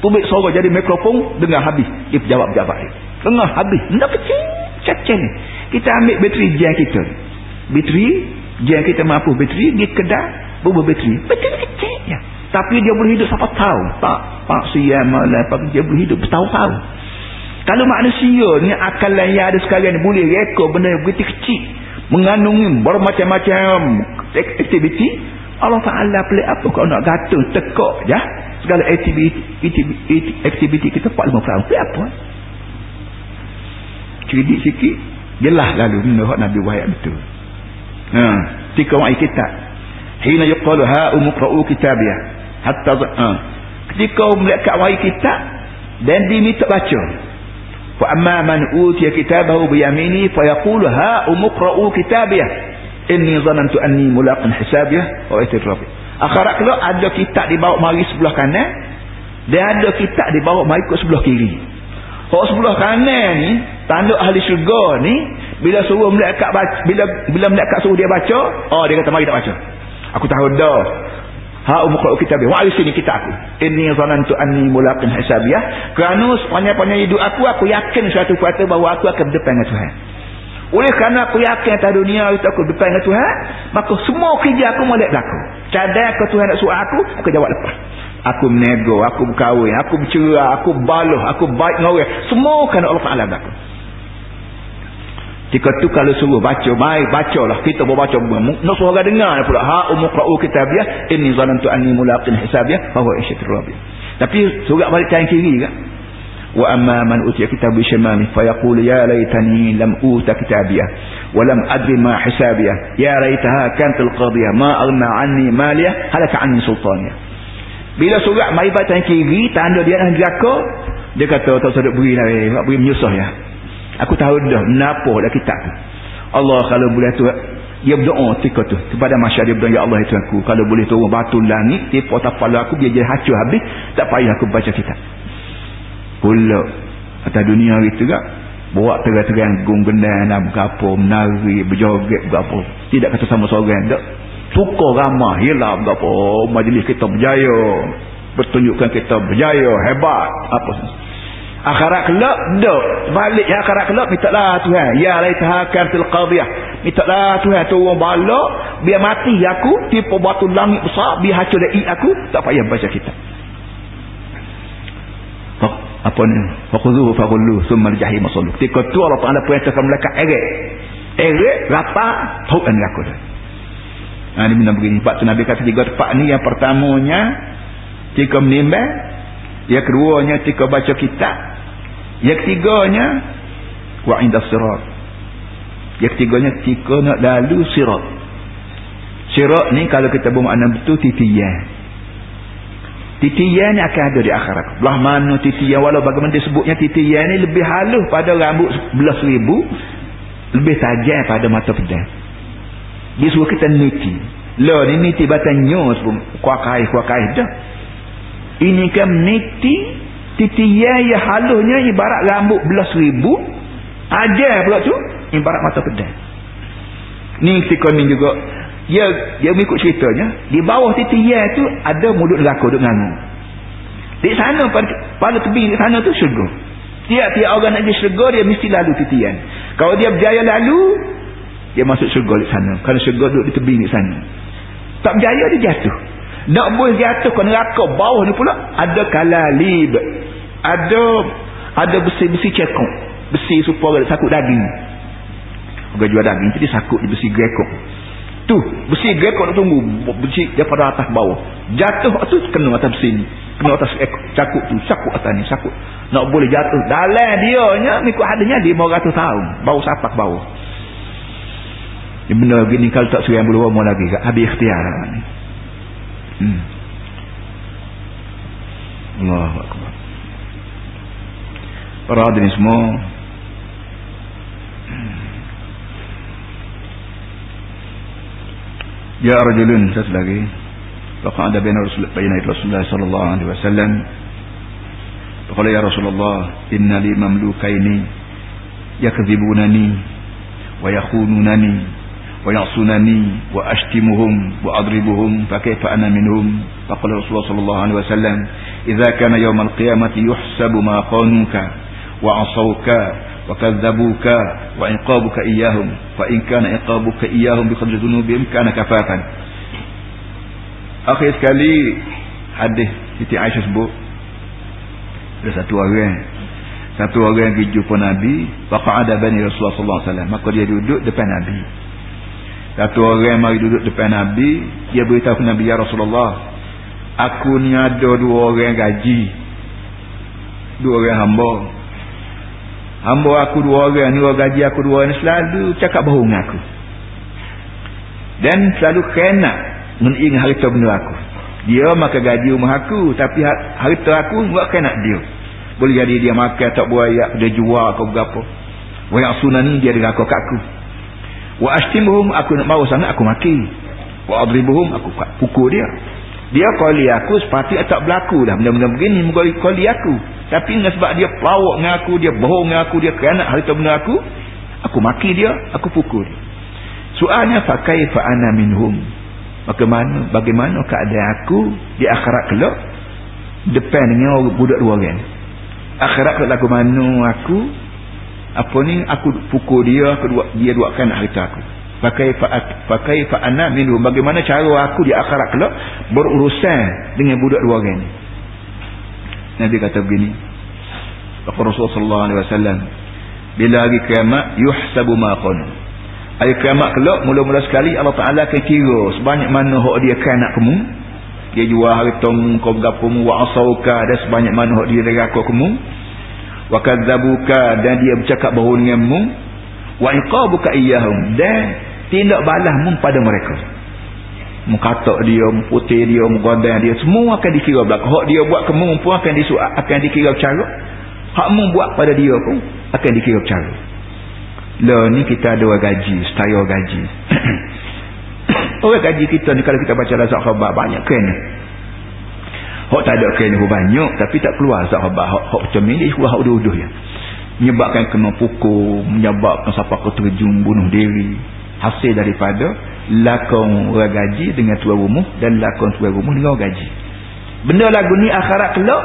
tubik suara jadi mikrofon dengar habis. Dia jawab-jawab dia. Dengar habis. Benda kecil cacing. Kita ambil bateri jam kita bateri jam kita mampu bateri di kedai bubuh bateri. Bateri kecil ya. tapi dia boleh hidup sampai tahun. Tak pak siam dia boleh hidup bertahun-tahun. Kalau manusia ni akal yang ada sekarang ni boleh rekod benda yang begitu kecil. Mengandungi bermacam-macam aktiviti Allah Ta'ala pelik apa kau nak gantung tekok je segala aktiviti aktiviti kita 45 tahun. Pelik apa? Cerdik sikit jelas lalu menurut Nabi Wahid betul ha. Ketika wa'i kitab hina yuqalu ha umqra'u kitabiyah. Hatta ha. ketika mereka wa'i kitab dan diminta baca. Fa amma man utiya kitabahu bi yamini fa yaqulu ha umqra'u kitabiyah. Inni zanantu anni mulaqin hisabiyah. Wa itirrabi akhirat kalau ada kitab dibawa mari sebelah kanan dan ada kitab dibawa mari ke sebelah kiri. Kalau sebelah kanan ni tanduk ahli syurga ni bila suruh malaikat bila bila malaikat suruh dia baca oh dia kata mari tak baca. Aku tahu dah. Ha umqra kitab wa sini kitab aku. Inni zanantu anni mulaqin hisabiyah. Kerana sepanjang-panjang hidup aku aku yakin suatu kuasa bahawa aku akan berdepan dengan Tuhan. Oleh kerana aku yakin atas dunia itu aku berdepan dengan Tuhan maka semua kerja aku molek berlaku. Cadang ke Tuhan nak suruh aku aku jawab lepas. Aku menego, aku berkahwin, aku bercerai, aku baloh, aku baik dengan orang. Semua kerana Allah Ta'ala berlaku. Jika tu kalau suruh baca, baik bacalah. Kita boleh baca. Nak suruh orang dengar pula. Ha umukra'u kitabiyah. Ini zanantu anni mulaqin hisabiyah. Bahawa isyatir rabiyah. Tapi surat balik kain kiri kan. Wa amma man utiya kitab syamami. Fayaqul ya laytani lam uta kitabiyah. Wa lam adri ma hisabiyah. Ya laytaha kantil qadiyah. Ma agna anni maliyah. Halaka anni sultaniyah. Bila surat mai batang kiri tanda dia nak neraka, dia kata tak sedap beri lah eh, beri menyusah ya. Aku tahu dah kenapa dah kita tu. Allah kalau boleh tu dia berdoa ketika tu kepada masyarakat. Dia berdoa ya Allah itu aku kalau boleh turun batu langit tipu kepala aku biar jadi hancur habis tak payah aku baca kitab. Pula atas dunia itu juga buat terang-terang gung gendang nak berapa menari berjoget berapa tidak kata sama seorang tak. Suka ramah hilang apa majlis kita berjaya. Bertunjukkan kita berjaya hebat. Apa akhirat kelak dak balik ya akhirat kelak minta lah Tuhan. Ya laitaha qadiyah. Minta lah Tuhan turun bala biar mati aku tipu batu langit besar biar hancur dai aku. Tak payah baca kita apa ni? Fakhuzuhu faghullu thumma al-jahim sallu ketika tu Allah Taala perintahkan malaikat eret eret rapa tahu dan neraka tu. Ha, ni benda begini. Sebab tu Nabi kata tiga tempat ni yang pertamanya ketika menimbang. Yang keduanya ketika baca kitab yang ketiganya wa inda sirat. Yang ketiganya ketika nak lalu sirat. Sirat ni kalau kita bermakna betul titian titian ni akan ada di akhirat. Belah mana titian walau bagaimana disebutnya titian ni lebih halus pada rambut belas ribu lebih tajam pada mata pedang. Dia suruh kita niti. Lah ni niti batang nyos pun. Kuakai kuakai dah. Ini kan niti titian yang halusnya ibarat rambut belas ribu. Ajar pula tu ibarat mata pedang. Ni ketika ni juga. Dia dia mengikut ceritanya di bawah titian tu ada mulut neraka duduk nganggu di sana pada, pada tebing di sana tu syurga. Tiap-tiap orang nak pergi syurga dia mesti lalu titian kalau dia berjaya lalu dia masuk syurga di sana. Kerana syurga duduk di tebing di sana. Tak berjaya dia jatuh nak boleh jatuh ke neraka bawah ni pula ada kalalib ada ada besi-besi cekong besi supaya sakut daging. Orang jual daging jadi sakut di besi grekong tu besi grekong nak tunggu besi daripada atas bawah. Jatuh tu kena atas besi ni kena atas cakut tu cakut atas ni cakut. Nak boleh jatuh dalam dia nya ikut hadisnya 500 tahun bau sapak bawah. Ini benda begini kalau tak suruh yang mau lagi habis ikhtiar. ni hmm. Allah Akbar para hadirin semua Ya rajulun satu lagi Faqad ada baina Rasulullah baina Rasulullah sallallahu alaihi wasallam Faqala ya Rasulullah inna li mamlukaini yakdhibunani wa yakhununani ويعصونني وأشتمهم وأضربهم فكيف أنا منهم؟ فقال رسول الله صلى الله عليه وسلم إذا كان يوم القيامة يحسب ما قانوك وعصوك وكذبوك وعقابك إياهم فإن كان عقابك إياهم بقدر ذنوبهم كان كفافا. أخي sekali hadis Siti Aisyah sebut. Ada satu orang satu orang pergi jumpa Nabi faqa'ada bani Rasulullah sallallahu alaihi wasallam. Maka dia duduk depan Nabi. Satu orang mari duduk depan Nabi dia beritahu ke Nabi ya Rasulullah aku ni ada dua orang gaji dua orang hamba. Hamba aku dua orang ni orang gaji aku dua orang selalu cakap bohong aku. Dan selalu kena mengingat harta benda aku. Dia maka gaji rumah aku tapi ha- harta aku buat kena dia. Boleh jadi dia makan tak buaya dia jual ke berapa. Wayak sunani dia dengan aku kat aku wa ashtimuhum aku nak marah sangat aku maki. Wa adribuhum aku pukul dia. Dia kali aku sepatut tak berlaku dah. Benda-benda begini mengkali kali aku. Tapi dengan sebab dia pelawak dengan aku dia bohong dengan aku dia kerana harta benda aku aku maki dia aku pukul. Dia soalnya fakai fa'ana minhum? Bagaimana bagaimana keadaan aku di akhirat kelak? Depan dengan budak dua orang. Akhirat kelak lagu mana aku apa ni? Aku pukul dia kedua dia duakan harta aku. Pakai pakai fa ana minhu. Bagaimana cara aku di akhirat kelak berurusan dengan budak dua orang ni? Nabi kata begini. Rasulullah sallallahu alaihi wasallam bila hari kiamat yuhsabu ma qan hari kiamat kelak mula-mula sekali Allah Taala akan kira sebanyak mana hak dia kan nak kamu dia jual harta mu kau gapo mu wa asauka dan sebanyak mana hak dia deraka kamu wa kadzabuka dan dia bercakap bohong denganmu. Wa iqabuka iyyahum dan tindak balasmu pada mereka. Mengkatak dia putih dia menggodang dia semua akan dikira belaka hak dia buat kamu pun akan disu akan dikira bercara hak mu buat pada dia pun akan dikira bercara lah ni kita ada orang gaji setaya gaji. Orang gaji kita ni kalau kita baca razak khabar banyak kena Hak tak ada pun banyak tapi tak keluar sahabat. Hak hak ni keluar hak uduh-uduh ya. Menyebabkan kena pukul, menyebabkan siapa ke terjun bunuh diri. Hasil daripada lakon gaji dengan tuan rumah dan lakon tuan rumah dengan gaji. Benda lagu ni akhirat kelak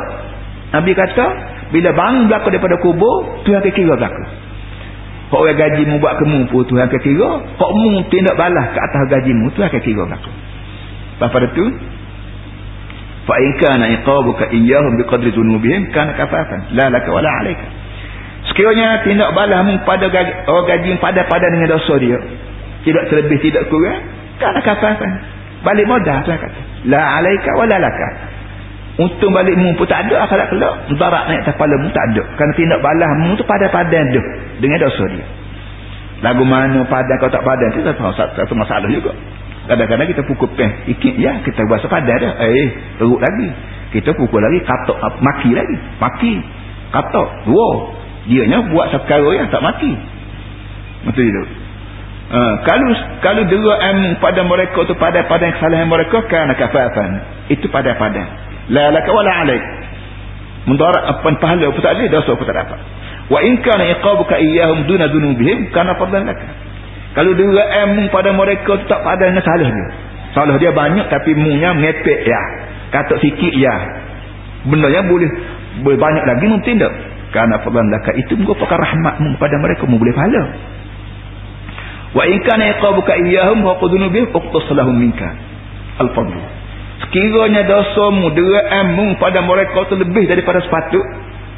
Nabi kata bila bangun belakang daripada kubur Tuhan akan kira belakang. Hak orang gaji mu buat kemu pun Tuhan akan kira. Hak mu tindak balas ke atas gaji mu Tuhan akan kira belakang. Lepas pada tu in kana iqabuka iyyahum biqadri dhunubihim kana kafafan la laka wala alayka. Sekiranya tindak balasmu pada orang gaji pada-pada dengan dosa dia tidak terlebih tidak kurang kana kafafan balik modal tuan kata. La alayka wala laka. Untung balikmu pun tak ada akhirat kelak mudarat naik atas kepalamu tak ada. Kerana tindak balasmu tu pada-pada dah dengan dosa dia. Lagu mana padan kau tak padan itu satu, satu masalah juga kadang-kadang kita pukul pen ikit ya kita buat sepadan dah. Eh teruk lagi. Kita pukul lagi katok maki lagi. Maki katok dua. Dianya buat sekarang ya tak mati betul itu uh, kalau kalau dua am pada mereka tu pada pada kesalahan mereka kerana kafafan. Itu pada pada la laka wala alaik. Mudarat apa pahala pun tak ada dosa pun tak dapat. Wa in kana iqabuka iyyahum duna dunubihim kana fadlan lak kalau dia amu pada mereka tak pada dengan salah dia. Salah dia banyak tapi munya ngepek ya. Kata sikit ya. Benda yang boleh boleh banyak lagi mu tindak. Kana fadlan lak itu merupakan rahmatmu kepada mereka mu boleh pahala. Wa in kana iqabuka iyyahum wa qudunubihim uqtas lahum minka. Al-fadl. Sekiranya dosamu amu pada mereka tu lebih daripada sepatut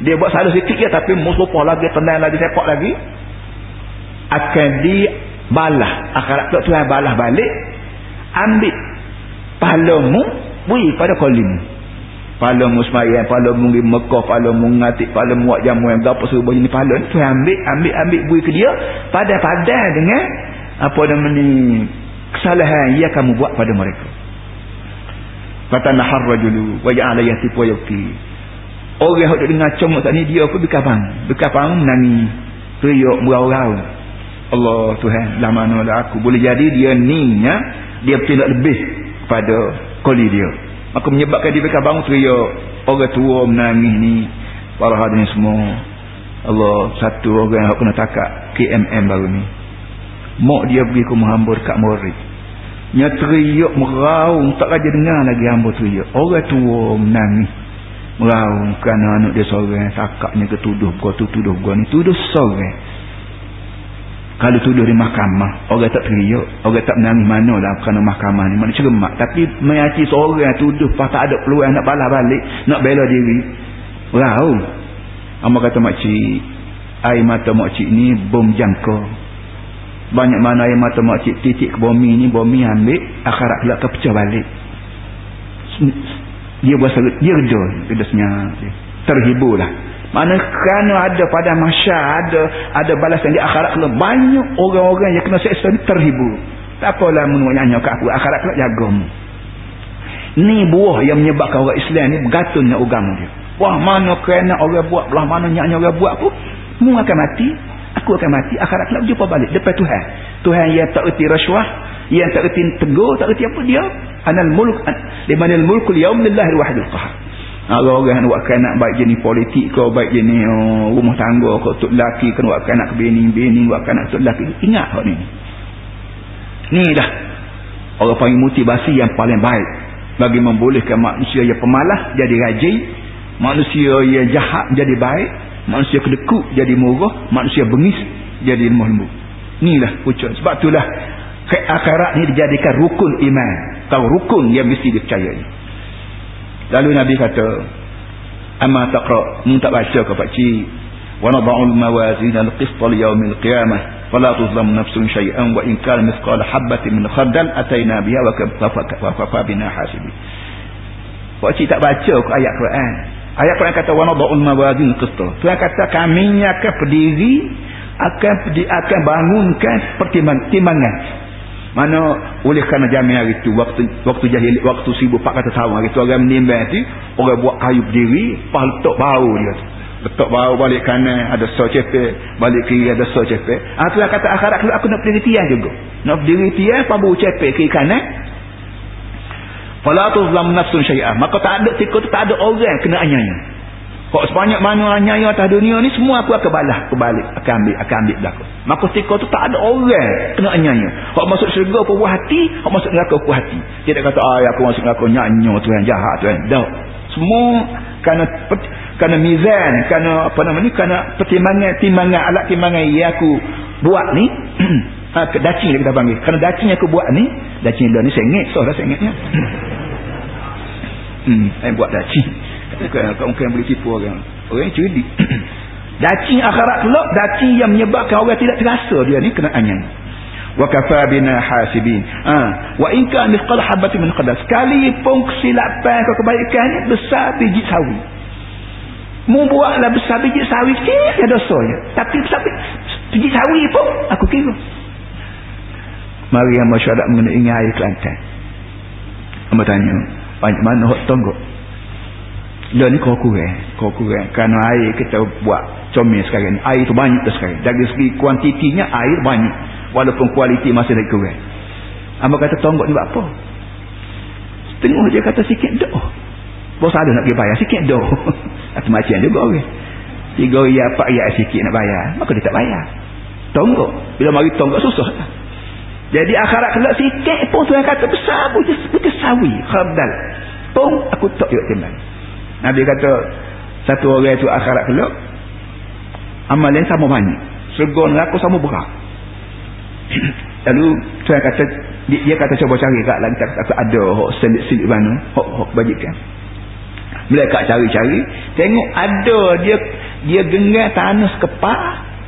dia buat salah sikit je tapi musupah lagi tenang lagi sepak lagi akan dibalah akhirat tu Tuhan balah balik. Ambil palamu beri pada kolim palamu semayang palamu pergi Mekah palamu ngatik palamu buat jamu yang berapa serupa jenis pahala Tuhan ambil ambil ambil beri ke dia. Pada-pada dengan apa namanya kesalahan yang kamu buat pada mereka. Kata nahar rajulu wa ja'ala yatifu yuki orang yang dengar comot tak ni dia pun berkabang berkabang menangi teriuk berau-rau Allah Tuhan lah mana lah aku. Boleh jadi dia ni ya, dia bertindak lebih pada koli dia. Maka menyebabkan dia berkabang teriuk orang tua menangis ni para hadirin semua. Allah satu orang yang kena takak KMM baru ni. Mak dia pergi ke menghambur kat murid nya teriuk meraung tak raja dengar lagi hamba teriuk orang tua menangis. Meraung kerana anak dia seorang sakaknya ketuduh gua tu tuduh gua ni. Tuduh seorang kalau tuduh di mahkamah orang tak teriak orang tak menangis mana lah kerana mahkamah ni. Mana cermat tapi menyaci seorang tuduh pas tak ada peluang nak balas balik nak bela diri meraung Amba kata makcik air mata makcik ni bom jangka. Banyak mana air mata makcik titik ke bumi ni bumi ambil akhirat kelak terpecah balik. Dia berasa dia reda senyap terhibur lah mana kerana ada pada masyarakat ada ada balasan di akhirat kalau banyak orang-orang yang kena seksa terhibur tak apalah menyanyi kat aku akhirat kelak jagamu ni buah yang menyebabkan orang Islam ni bergatungnya agama dia. Wah mana kerana orang buat belah mana nyanyi orang buat pun mu akan mati aku akan mati akhirat kelak jumpa balik depan Tuhan. Tuhan yang tak erti rasuah yang tak erti tegur tak erti apa dia? Anal mulk liman al mulku yaum lillahi wahidul qahar orang-orang buat nak baik jenis politik ke baik jenis oh, rumah tangga ke untuk lelaki ke buat nak ke bini-bini buat nak untuk lelaki. Ingat hak ni. Ni dah. Orang panggil motivasi yang paling baik. Bagi membolehkan manusia yang pemalas jadi rajin manusia yang jahat jadi baik manusia kedekut jadi murah manusia bengis jadi lemah lembut. Inilah pucuk. Sebab itulah akhirat ni dijadikan rukun iman. Tahu rukun yang mesti dipercayai lalu Nabi kata amma taqra mu tak baca ke pakcik wa nad'u al-mawazin al-qist li yawm al-qiyamah fala tuzlam nafsun shay'an wa in kana mithqala habatin min khardal atayna biha wa kafa bina hasibi. Pakcik tak baca ke ayat Quran? Ayat Quran kata wa nad'u al-mawazin al-qist. Tuhan kata kami akan berdiri akan akan bangunkan pertimbangan mana oleh kerana jamin hari tu waktu waktu jahil waktu 1400 tahun hari tu orang menimbang tu orang buat kayu berdiri pas letak bau dia tu. Letak bau balik kanan ada so cepet balik kiri ada so cepet ah tu kata akhirat kalau aku nak berdiri tiang juga. Nak berdiri tiang apa bau cepet kiri kanan. Fala tuzlam nafsun syai'ah. Maka tak ada tikus tak ada orang kena anyanya kok sebanyak mana nyaya atas dunia ni semua aku akan balas kebalik akan ambil akan ambil belakang maka ketika tu tak ada orang kena nyaya kok masuk syurga puas hati kok masuk neraka puas hati. Dia tak kata ay aku masuk neraka nyanyo tu yang jahat tu kan dah. Semua kerana kerana mizan kerana apa nama ni kerana pertimbangan timbangan alat timbangan yang aku buat ni. Ha, dacing kita panggil. Kerana dacing aku buat ni dacing dah ni sengit so dah sengitnya. Hmm saya buat daci bukan kau mungkin boleh tipu orang. Orang yang cerdik daci akhirat kelak daci yang menyebabkan orang tidak terasa. Dia ni kena anyang. Wa kafa bina hasibin. Ha wa in kan mithqal habatin min qadar. Sekali pun kesilapan kau kebaikan besar biji sawi. Mu buatlah besar biji sawi sikit ada dosanya. Tapi besar biji sawi pun aku kira. Mari yang masyarakat mengenai air Kelantan. Amba tanya banyak mana hak tonggok dia ni kau kurang. Kau kurang. Kerana air kita buat comel sekarang air tu banyak dah sekarang. Dari segi kuantitinya air banyak. Walaupun kualiti masih lagi kurang. Amba kata tonggok ni buat apa? Setengah dia kata sikit doh bos ada nak pergi bayar? Sikit doh atau macam juga orang tiga ria empat ria sikit nak bayar maka dia tak bayar. Tonggok. Bila mari tonggok susah lah. Jadi akhirat kelak sikit pun Tuhan kata besar pun dia sawi. Khardal pun aku tak yuk timbang Nabi kata satu orang itu akhirat kelak amal yang sama banyak. Surga neraka sama berat. Lalu Tuhan kata dia kata cuba cari kat lagi aku ada hok selit-selit mana hok hok bajikan mereka cari-cari tengok ada dia dia gengar tanah sekepak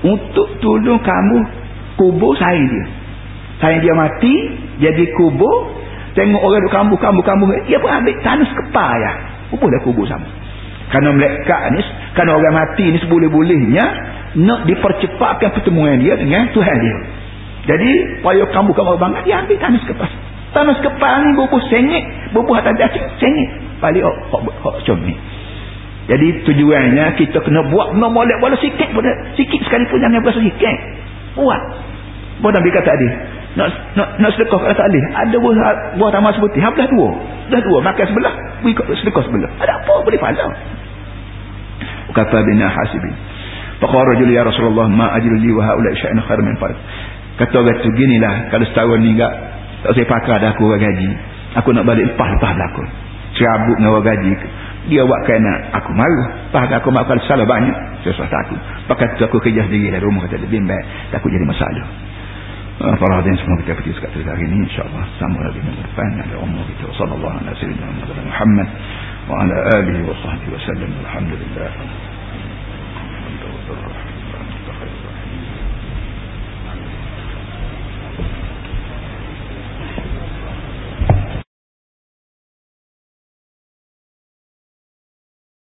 untuk tolong kamu kubur saya dia. Saya dia mati jadi kubur. Tengok orang duk kambuh kambuh kambuh dia pun ambil tanah sekepar ya dah kubur sama. Kerana mereka ni kerana orang mati ni seboleh-bolehnya nak dipercepatkan pertemuan dia dengan Tuhan dia. Jadi payah kambuh kambuh banget dia ambil tanah sekepar tanah sekepar ni bubuh sengit bubuh atas dacik sengit. Balik hok hok hok macam ni. Jadi tujuannya kita kena buat no molek bola sikit sikit sekalipun jangan berasa sikit. Buat. Buat Nabi kata tadi nak nak nak sedekah kat salih ada buah buah tamak seperti. Habis dua. Dah dua makan sebelah. Sedekah sebelah. Ada apa? Boleh pahala kata bina hasibi faqara rajul ya rasulullah ma ajru li wa haula syai'un khair min farid kata orang tu ginilah kalau setahun ni enggak tak saya pakar dah aku orang gaji. Aku nak balik lepas-lepas belakang cerabut dengan orang gaji. Dia buat kena aku malu. Pakai aku makan salah banyak sesuatu aku. Pakai tu aku kerja sendiri dari rumah kata lebih baik takut jadi masalah para hadirin semua kita pergi sekali hari ini insyaallah sama lagi minggu depan ada umur kita sallallahu alaihi wasallam Muhammad wa ala alihi wa sahbihi wasallam alhamdulillah